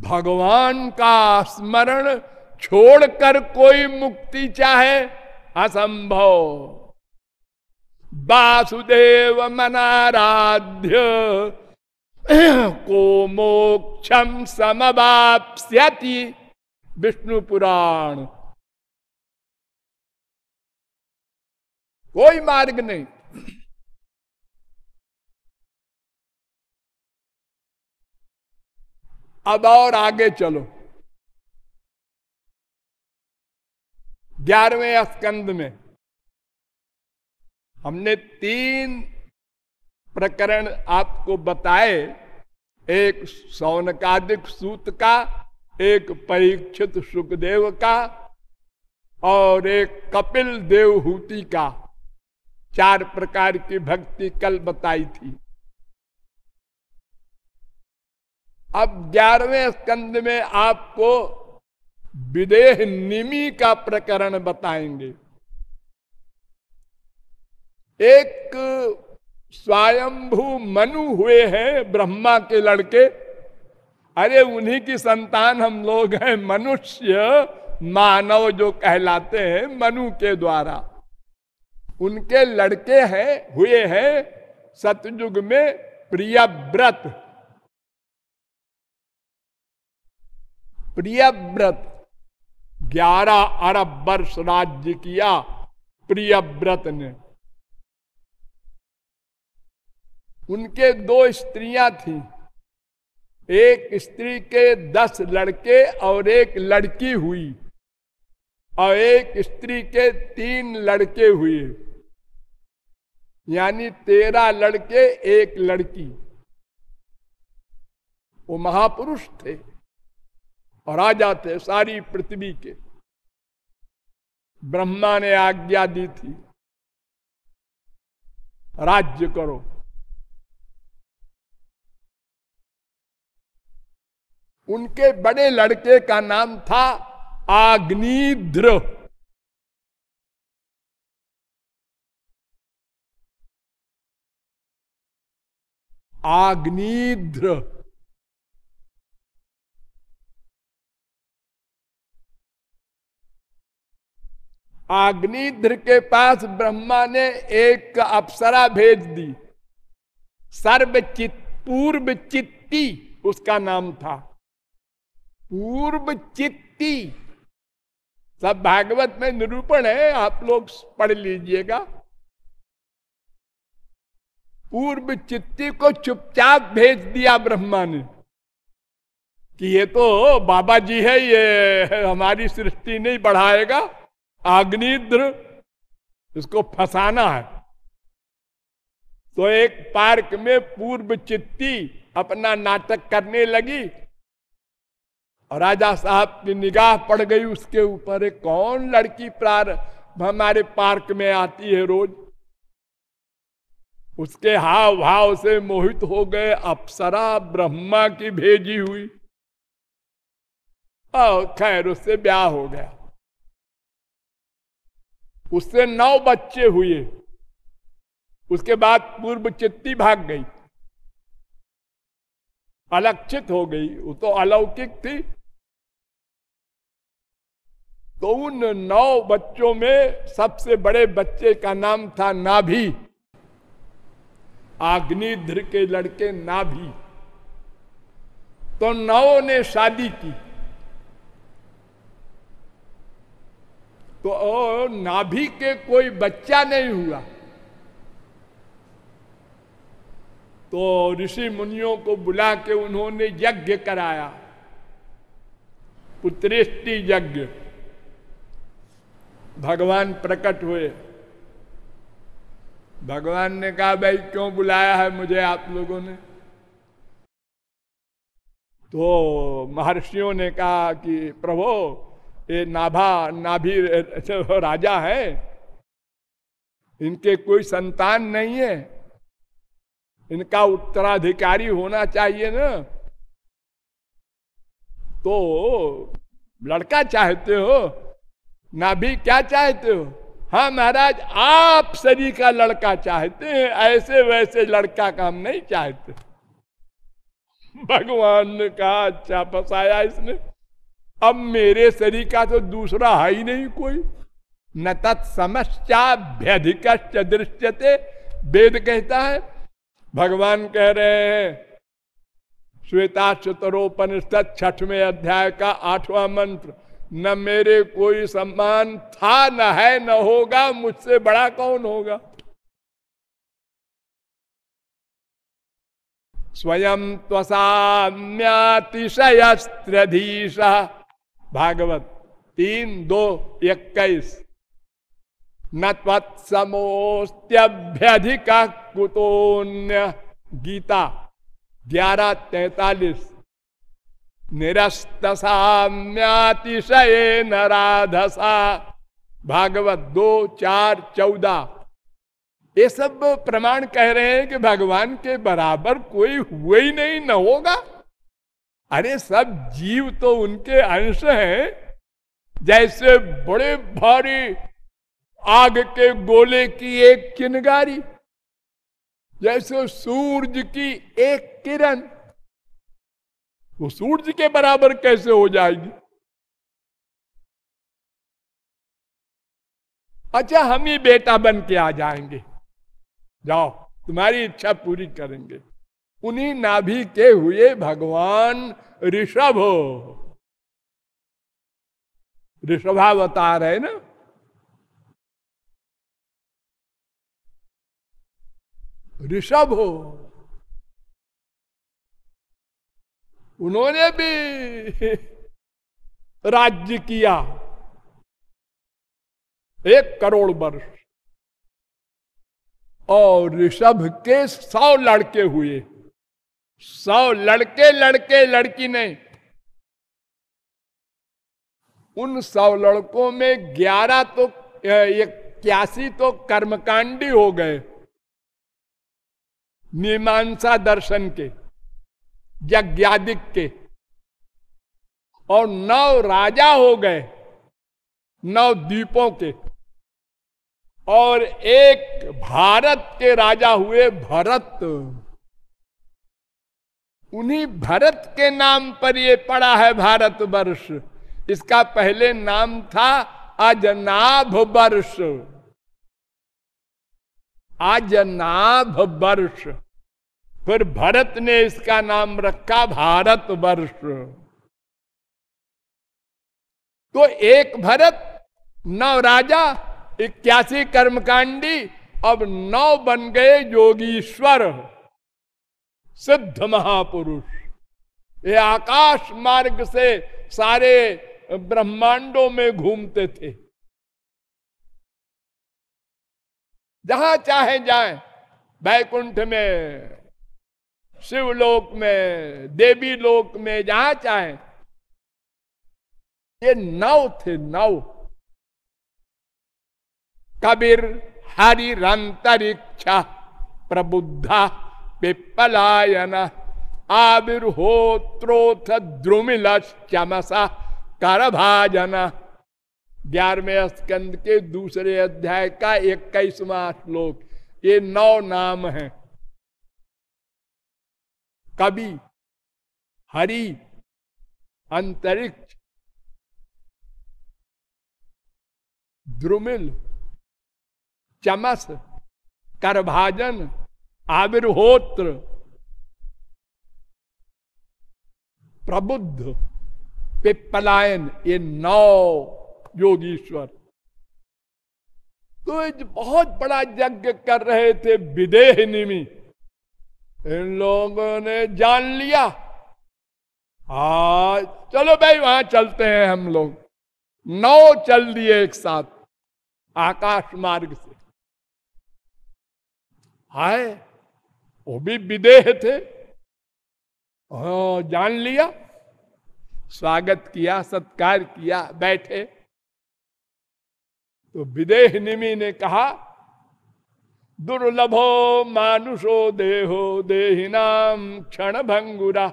भगवान का स्मरण छोड़कर कोई मुक्ति चाहे, असंभव। वासुदेव मनाराध्य, को मोक्षम समवाप्स्यति। विष्णु पुराण। कोई मार्ग नहीं। अब और आगे चलो। ग्यारहवें स्कंद में हमने तीन प्रकरण आपको बताए। एक सौनकादिक सूत का, एक परीक्षित सुखदेव का और एक कपिल देवहूति का। चार प्रकार की भक्ति कल बताई थी। अब ग्यारहवें स्कंद में आपको विदेह निमि का प्रकरण बताएँगे। एक स्वयंभू मनु हुए हैं ब्रह्मा के लड़के। अरे उन्हीं की संतान हम लोग हैं मनुष्य मानव जो कहलाते हैं मनु के द्वारा। उनके लड़के हैं, हुए हैं, सतयुग में प्रियव्रत। प्रियव्रत, ग्यारह अरब वर्ष राज्य किया प्रियव्रत ने। उनके दो स्त्रियाँ थी, एक स्त्री के दस लड़के और एक लड़की हुई। और एक स्त्री के तीन लड़के हुए। यानी तेरह लड़के, एक लड़की। वो महापुरुष थे और राजा थे सारी पृथ्वी के। ब्रह्मा ने आज्ञा दी थी, राज्य करो। उनके बड़े लड़के का नाम था आग्निद्र। आग्निध्र आग्निध्र के पास ब्रह्मा ने एक अप्सरा भेज दी। सर्व चित पूर्व चित्ती उसका नाम था। पूर्व चित्ती सब भागवत में निरूपण है, आप लोग पढ़ लीजिएगा। पूर्व चित्ती को चुपचाप भेज दिया ब्रह्मा ने कि ये तो बाबा जी है, ये हमारी सृष्टि नहीं बढ़ाएगा। आग्निद्र, इसको फंसाना है। तो एक पार्क में पूर्व चित्ती अपना नाटक करने लगी। और राजा साहब की निगाह पड़ गई उसके ऊपर कौन लड़की प्रार हमारे पार्क में आती है रोज? उसके हाव भाव से मोहित हो गए, अप्सरा ब्रह्मा की भेजी हुई। और खैर, उससे ब्याह हो गया। उससे नौ बच्चे हुए। उसके बाद पूर्व चित्ती भाग गई। अलक्षित हो गई। वो तो अलौकिक थी। तो उन नौ बच्चों में सबसे बड़े बच्चे का नाम था नाभि। आग्निध्र के लड़के नाभि। तो नौ ने शादी की। तो नाभि के कोई बच्चा नहीं हुआ। तो ऋषि मुनियों को बुला के उन्होंने यज्ञ कराया। पुत्रेष्टि यज्ञ। भगवान प्रकट हुए। भगवान ने कहा, भाई, क्यों बुलाया है मुझे आप लोगों ने? तो महर्षियों ने कहा कि, प्रभो, ये नाभा, नाभि राजा है। इनके कोई संतान नहीं है। इनका उत्तराधिकारी होना चाहिए ना। तो लड़का चाहते हो ना भी क्या चाहते हो? हाँ महाराज, आप सरी का लड़का चाहते हैं, ऐसे वैसे लड़का का हम नहीं चाहते। भगवान ने कहा अच्छा फसाया इसने। अब मेरे शरीर का तो दूसरा है ही नहीं कोई। न तत्समश्चाभ्यधिक दृश्यते। वेद कहता है भगवान कह रहे हैं श्वेता चतरोपनिषद छठवें अध्याय का आठवां मंत्र, न मेरे कोई सम्मान था, न है, न होगा, मुझसे बड़ा कौन होगा? स्वयं त्वसाम्यातिशयस्त्रधीश भागवत तीन दो इक्कीस। न तत्समोस्त्यभ्यधिक कुतोन्य गीता, ग्यारह तैतालीस। निरस्तसाम्यातिशय नाधसा भागवत दो, चार, चौदह। ये सब प्रमाण कह रहे हैं कि भगवान के बराबर कोई हुए ही नहीं, न होगा। अरे सब जीव तो उनके अंश हैं। जैसे बड़े भारी आग के गोले की एक किनगारी जैसे सूरज की एक किरण। वो सूरज के बराबर कैसे हो जाएगी? अच्छा हम ही बेटा बन के आ जाएँगे। जाओ, तुम्हारी इच्छा पूरी करेंगे। उन्हीं नाभि के हुए भगवान ऋषभ। ऋषभावतार है ना? ऋषभ हो। उन्होंने भी राज्य किया। एक करोड़ वर्ष। और ऋषभ के सौ लड़के हुए। सौ लड़के लड़के, लड़की नहीं। उन सौ लड़कों में ग्यारह तो इक्यासी तो कर्मकांडी हो गए। मीमांसा दर्शन के, यज्ञादिक के, और नौ राजा हो गए, नौ द्वीपों के, और एक भारत के राजा हुए भरत। उन्हीं भरत के नाम पर ये पड़ा है भारत वर्ष इसका पहले नाम था अजनाभ वर्ष अजनाभ वर्ष फिर भरत ने इसका नाम रखा भारत वर्ष। तो एक भरत, नौ राजा, इक्यासी कर्मकांडी, अब नौ बन गए योगीश्वर। सिद्ध महापुरुष, ये आकाश मार्ग से सारे ब्रह्मांडों में घूमते थे। जहाँ चाहे जाए, बैकुंठ में। शिवलोक में, देवी लोक में जहाँ चाहे। ये नव थे नव। कबीर हरिंतरिक्षा प्रबुद्धा पिपलायन आविर्होत्रोथ द्रुमिल चमसा कर भाजना ग्यारहवें स्कंद के दूसरे अध्याय का इक्कीसवा श्लोक। ये नौ नाम है। कवि, हरि, अंतरिक्ष, द्रुमिल, चमस, करभाजन, आविर्होत्र, प्रबुद्ध पिपलायन ये नौ योगीश्वर। तो बहुत बड़ा यज्ञ कर रहे थे विदेह निमी इन लोगों ने जान लिया। हा, चलो भाई, वहाँ चलते हैं हम लोग। नौ चल दिए एक साथ, आकाश मार्ग से। हाय, वो भी विदेह थे। जान लिया। स्वागत किया, सत्कार किया, बैठे। तो विदेह निमि ने कहा दुर्लभो मानुषो देहो देहिनाम क्षण भंगुरा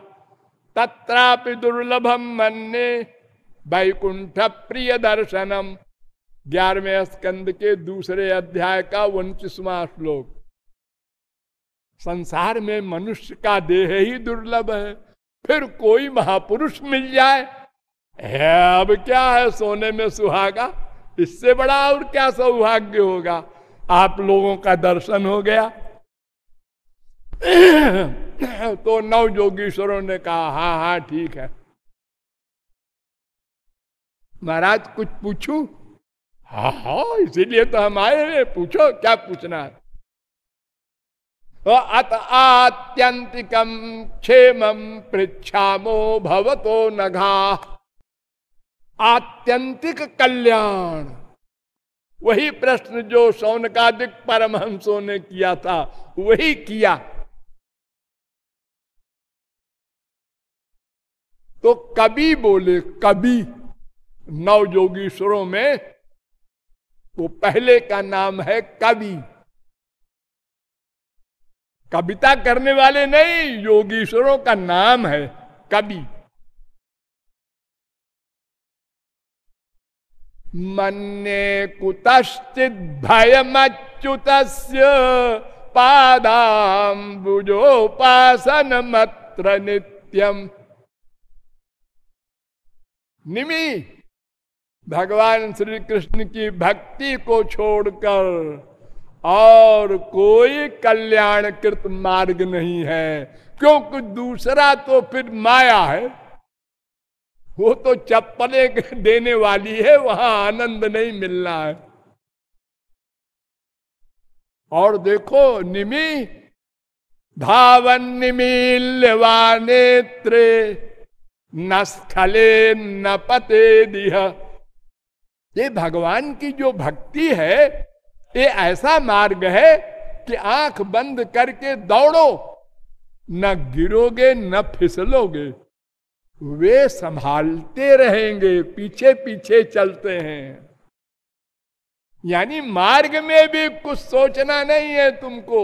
तत्रापि दुर्लभम मन्ने वैकुंठ प्रिय दर्शनम ग्यारहवें स्कंद के दूसरे अध्याय का उन्तीसवा श्लोक। संसार में मनुष्य का देह ही दुर्लभ है, फिर कोई महापुरुष मिल जाए? है अब क्या है सोने में सुहागा? इससे बड़ा और क्या सौभाग्य होगा? आप लोगों का दर्शन हो गया। तो नव जोगीश्वरों ने कहा हाँ हाँ ठीक है। महाराज, कुछ पूछू? हाँ हाँ इसीलिए तो हम आए हैं। पूछो, क्या पूछना है? तो अत आत्यंतिकम क्षेम पृछामो भवतो नघा। आत्यंतिक कल्याण। वही प्रश्न जो सौनकादिक परमहंसों ने किया था, वही किया। तो कवि बोले, कवि नव योगीश्वरों में, वो पहले का नाम है कवि। कविता करने वाले नहीं, योगीश्वरों का नाम है कवि। मन्ये पादाबुजोपासन मत्र नित्यम। निमी, भगवान श्री कृष्ण की भक्ति को छोड़कर और कोई कल्याणकृत मार्ग नहीं है। क्योंकि दूसरा तो फिर माया है। वो तो चप्पले देने वाली है, वहाँ आनंद नहीं मिलना है। और देखो, निमी धावन निमील्यवा नेत्रे न स्थले न पते दिह। ये भगवान की जो भक्ति है, ये ऐसा मार्ग है कि आँख बंद करके दौड़ो, न गिरोगे, न फिसलोगे। वे संभालते रहेंगे पीछे पीछे चलते हैं। यानी मार्ग में भी कुछ सोचना नहीं है तुमको।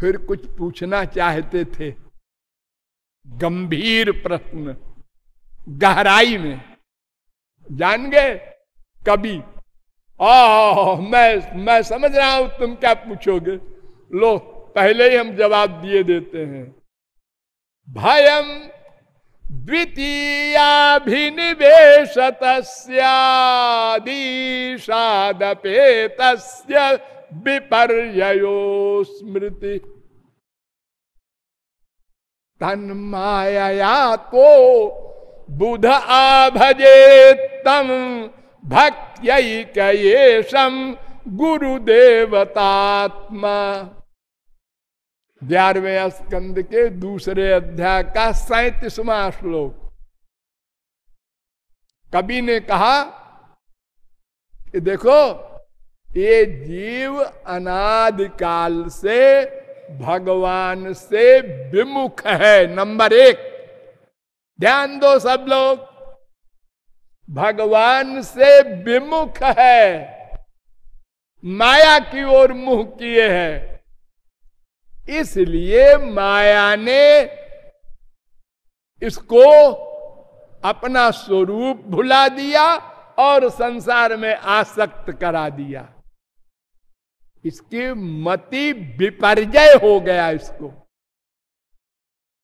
फिर कुछ पूछना चाहते थे। गंभीर प्रश्न, गहराई में। जान गए? कभी? आ मैं मैं समझ रहा हूँ तुम क्या पूछोगे। लो पहले ही हम जवाब दिए देते हैं। भयम द्वितीयाभिनिवेशत दिशादपेत विपर्यो स्मृति। तन माया तो बुध आभजे तम भक्त्यम गुरुदेवतात्मा। ग्यारहवें स्कंद के दूसरे अध्याय का सैतीसवा श्लोक। कवि ने कहा कि देखो, ये जीव अनादिकाल से भगवान से विमुख है, नंबर एक। ध्यान दो सब लोग। भगवान से विमुख है, माया की ओर मुँह किए है। इसलिए माया ने इसको अपना स्वरूप भुला दिया और संसार में आसक्त करा दिया। इसकी मति विपर्जय हो गया इसको।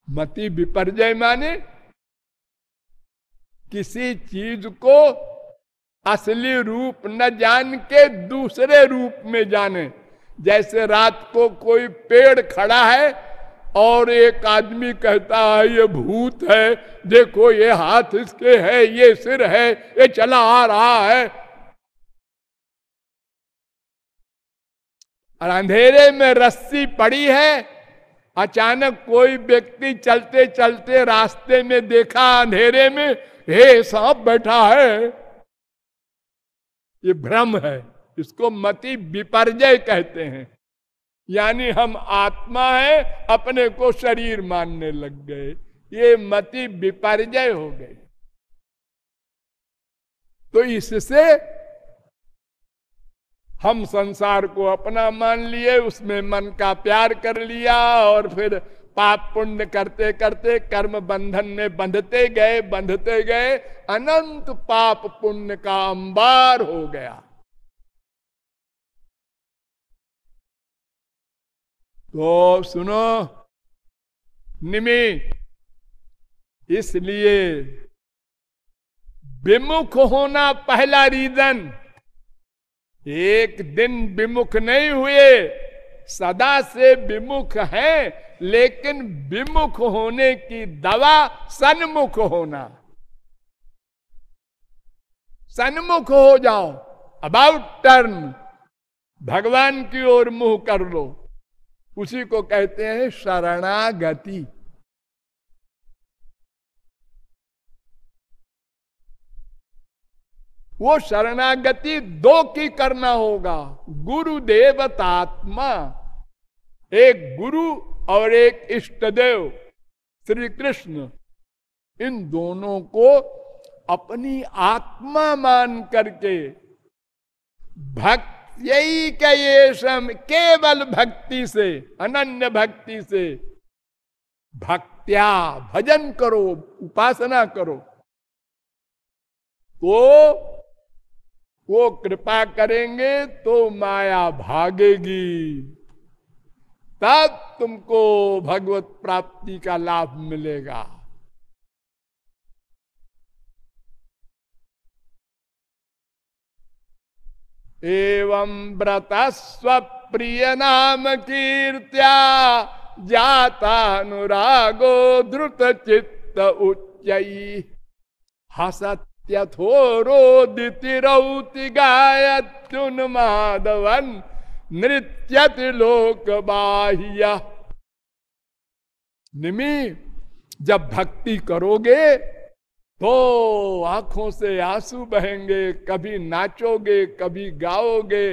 मति विपर्जय माने किसी चीज़ को असली रूप न जान के दूसरे रूप में जाने। जैसे रात को कोई पेड़ खड़ा है और एक आदमी कहता है, ये भूत है, देखो ये हाथ इसके है, ये सिर है, ये चला आ रहा है। और अंधेरे में रस्सी पड़ी है। अचानक कोई व्यक्ति चलते चलते रास्ते में देखा अंधेरे में हे सांप बैठा है, ये भ्रम है। इसको मति विपर्जय कहते हैं। यानी हम आत्मा है, अपने को शरीर मानने लग गए। ये मति विपर्जय हो गए। तो इससे हम संसार को अपना मान लिए, उसमें मन का प्यार कर लिया और फिर पाप पुण्य करते करते कर्म बंधन में बंधते गए बंधते गए, अनंत पाप पुण्य का अंबार हो गया। तो सुनो। निमी, इसलिए विमुख होना पहला रीजन। एक दिन विमुख नहीं हुए, सदा से विमुख है, लेकिन विमुख होने की दवा सन्मुख होना। सन्मुख हो जाओ अबाउट टर्न भगवान की ओर मुँह कर लो। उसी को कहते हैं शरणागति। वो शरणागति दो की करना होगा। गुरु देवतात्मा एक गुरु और एक इष्टदेव श्री कृष्ण इन दोनों को अपनी आत्मा मान करके भक्त यही का ये सम केवल भक्ति से, अनन्य भक्ति से। भक्त्या भजन करो, उपासना करो। तो वो कृपा करेंगे तो माया भागेगी। तब तुमको भगवत प्राप्ति का लाभ मिलेगा। एवं व्रत स्वप्रिय नाम कीर्त्या जाता अनुरागो द्रुत चित्त उच्च। हसत्यथोरोदितिरौति गायत्युन माधवन नृत्यति लोक बाह्य निमी, जब भक्ति करोगे तो आँखों से आँसू बहेंगे, कभी नाचोगे, कभी गाओगे।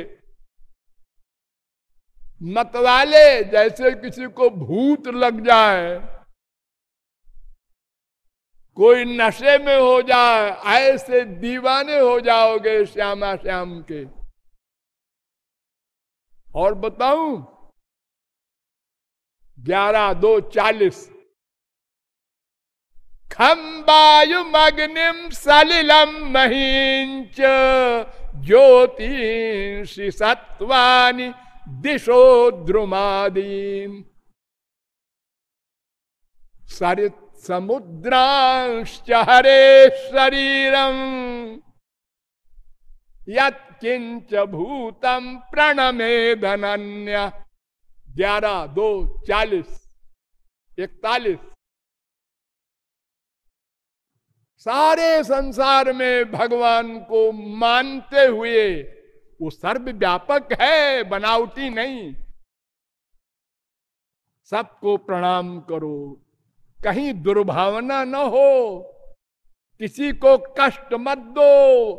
मतवाले जैसे किसी को भूत लग जाए, कोई नशे में हो जाए, ऐसे दीवाने हो जाओगे श्यामा श्याम के। और बताऊँ, ग्यारह दो चालीस खम्बायुमग्निम सलिलम महींच ज्योतिषि सत्वानि दिशो द्रुमादीन सरित समुद्रांश्च हरे शरीरम यंच भूतम प्रणमे धनन्य ग्यारह, दो, चालीस इकतालीस सारे संसार में भगवान को मानते हुए वो सर्वव्यापक है, बनावटी नहीं। सबको प्रणाम करो। कहीं दुर्भावना न हो। किसी को कष्ट मत दो।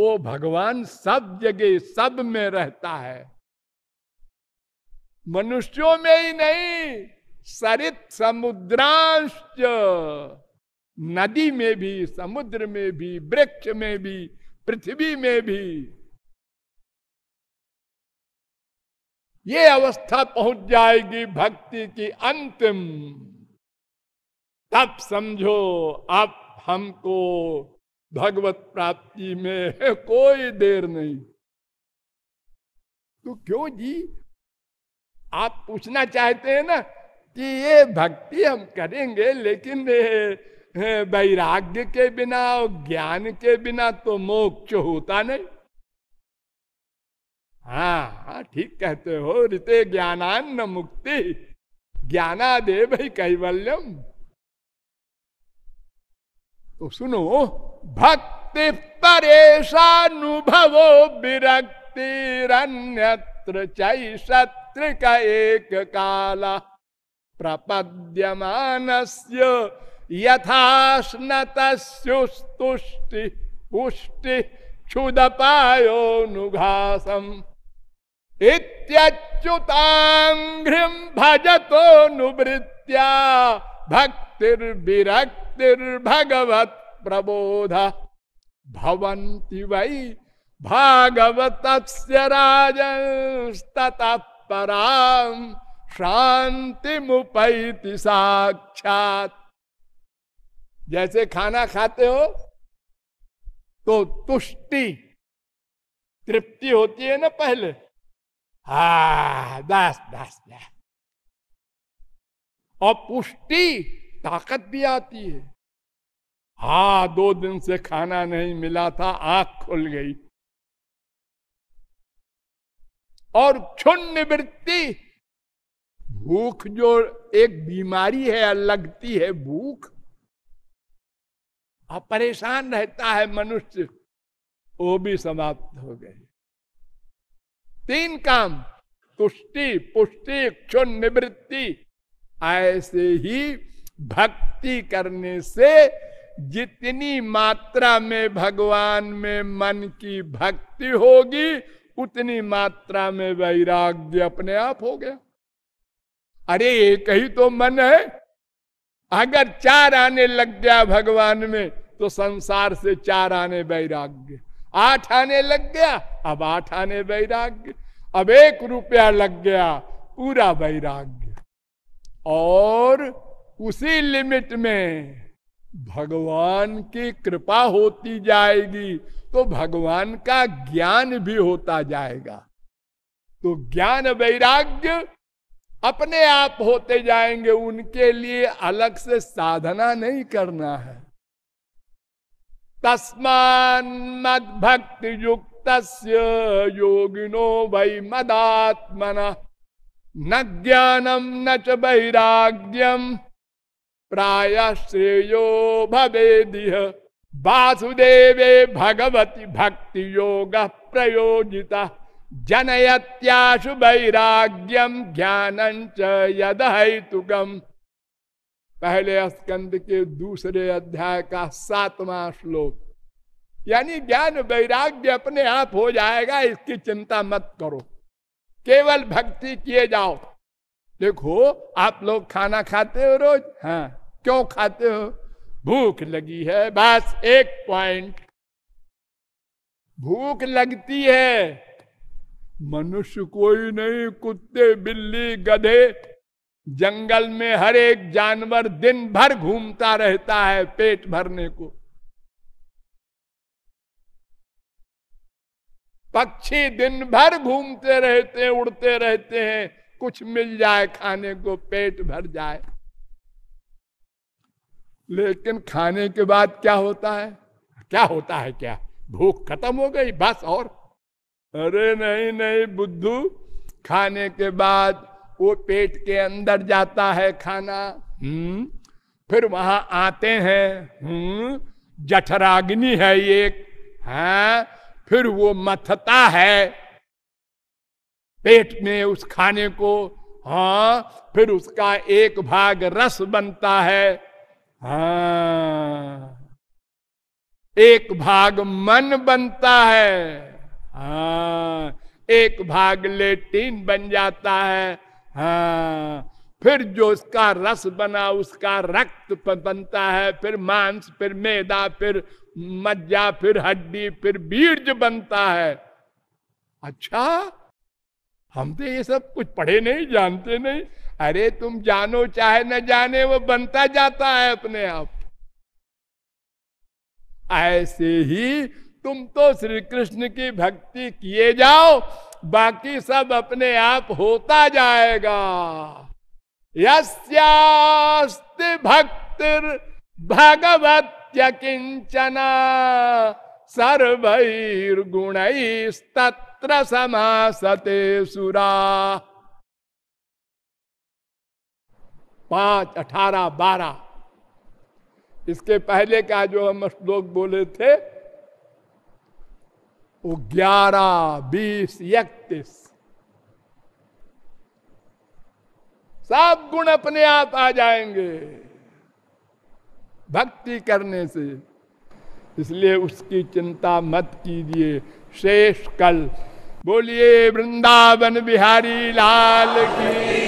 वो भगवान सब जगह, सब में रहता है। मनुष्यों में ही नहीं, सरित समुद्रांश नदी में भी, समुद्र में भी, वृक्ष में भी, पृथ्वी में भी। ये अवस्था पहुँच जाएगी भक्ति की अंतिम। तब समझो आप हमको भगवत प्राप्ति में कोई देर नहीं। तो क्यों जी? आप पूछना चाहते हैं ना कि ये भक्ति हम करेंगे, लेकिन वैराग्य के बिना और ज्ञान के बिना तो मोक्ष होता नहीं। हाँ हाँ ठीक कहते हो ऋते ज्ञानान न मुक्ति ज्ञानादे भाई कैवल्यम। तो सुनो भक्ति परेशानुभवो विरक्तिरन्यत्र का एक काला प्रपद्यमानस्य यथास्नतुष्टि पुष्टि क्षुदपायोनुघासम इत्युताघ्रिम भजतो नुवृत्या भक्तिर्विरक्तिर्भगवत प्रबोध भवन्ति वै भागवत राजस्ततः पराम शांति मुपैति साक्षात। जैसे खाना खाते हो तो तुष्टि, तृप्ति होती है ना पहले? हा, दास दास दास। और पुष्टि, ताकत भी आती है। हा, दो दिन से खाना नहीं मिला था, आँख खुल गई। और क्षुण निवृत्ति भूख जो एक बीमारी है, लगती है, भूख। और परेशान रहता है मनुष्य। वो भी समाप्त हो गए। तीन काम, तुष्टि, पुष्टि, क्षुण, निवृत्ति, ऐसे ही भक्ति करने से जितनी मात्रा में भगवान में मन की भक्ति होगी, उतनी मात्रा में वैराग्य अपने आप हो गया। अरे, एक ही तो मन है। अगर चार आने लग गया भगवान में तो संसार से चार आने वैराग्य। आठ आने लग गया, अब आठ आने वैराग्य। अब एक रुपया लग गया, पूरा वैराग्य। और उसी लिमिट में भगवान की कृपा होती जाएगी तो भगवान का ज्ञान भी होता जाएगा। तो ज्ञान वैराग्य अपने आप होते जाएँगे, उनके लिए अलग से साधना नहीं करना है। तस्मान मद भक्ति युक्त योगिनो वै मदात्मन। न ज्ञानम न च वैराग्यम प्राय श्रेयो भवेदिह। वासुदेवे भगवती भक्ति योग प्रयोजिता। जनयत्याशु वैराग्यम ज्ञान यद हेतुकम पहले स्कंद के दूसरे अध्याय का सातवां श्लोक। यानी ज्ञान वैराग्य अपने आप हो जाएगा, इसकी चिंता मत करो। केवल भक्ति किए जाओ। देखो, आप लोग खाना खाते हो रोज? हाँ। क्यों खाते हो? भूख लगी है, बस एक पॉइंट भूख लगती है। मनुष्य कोई नहीं, कुत्ते, बिल्ली, गधे जंगल में हर एक जानवर दिन भर घूमता रहता है पेट भरने को। पक्षी दिन भर घूमते रहते हैं उड़ते रहते हैं, कुछ मिल जाए खाने को, पेट भर जाए। लेकिन खाने के बाद क्या होता है? क्या होता है क्या? भूख खत्म हो गई, बस और? अरे नहीं नहीं, बुद्धू, खाने के बाद वो पेट के अंदर जाता है खाना। हम्म फिर वहाँ आते हैं। हम्म जठराग्नि है एक, है, फिर वो मथता है। पेट में उस खाने को हाँ फिर उसका एक भाग रस बनता है। हाँ एक भाग मन बनता है। हाँ एक भाग लेटिन बन जाता है। हाँ फिर जो उसका रस बना, उसका रक्त बनता है, फिर मांस, फिर मैदा, फिर मज्जा, फिर हड्डी, फिर बीर्ज बनता है। अच्छा हम तो ये सब कुछ पढ़े नहीं, जानते नहीं। अरे, तुम जानो, चाहे न जाने, वो बनता जाता है अपने आप। ऐसे ही तुम तो श्री कृष्ण की भक्ति किए जाओ बाकी सब अपने आप होता जाएगा। यस्यास्ति भक्तिर भगवत्य किंचना सर्वैर्गुणैस्तत्र समासते सुरा। पाँच, अठारह, बारह। इसके पहले का जो हम श्लोक बोले थे वो ग्यारह बीस, इकतीस। सब गुण अपने आप आ जाएँगे। भक्ति करने से। इसलिए उसकी चिंता मत कीजिए। शेष कल। बोलिए, वृंदावन बिहारी लाल की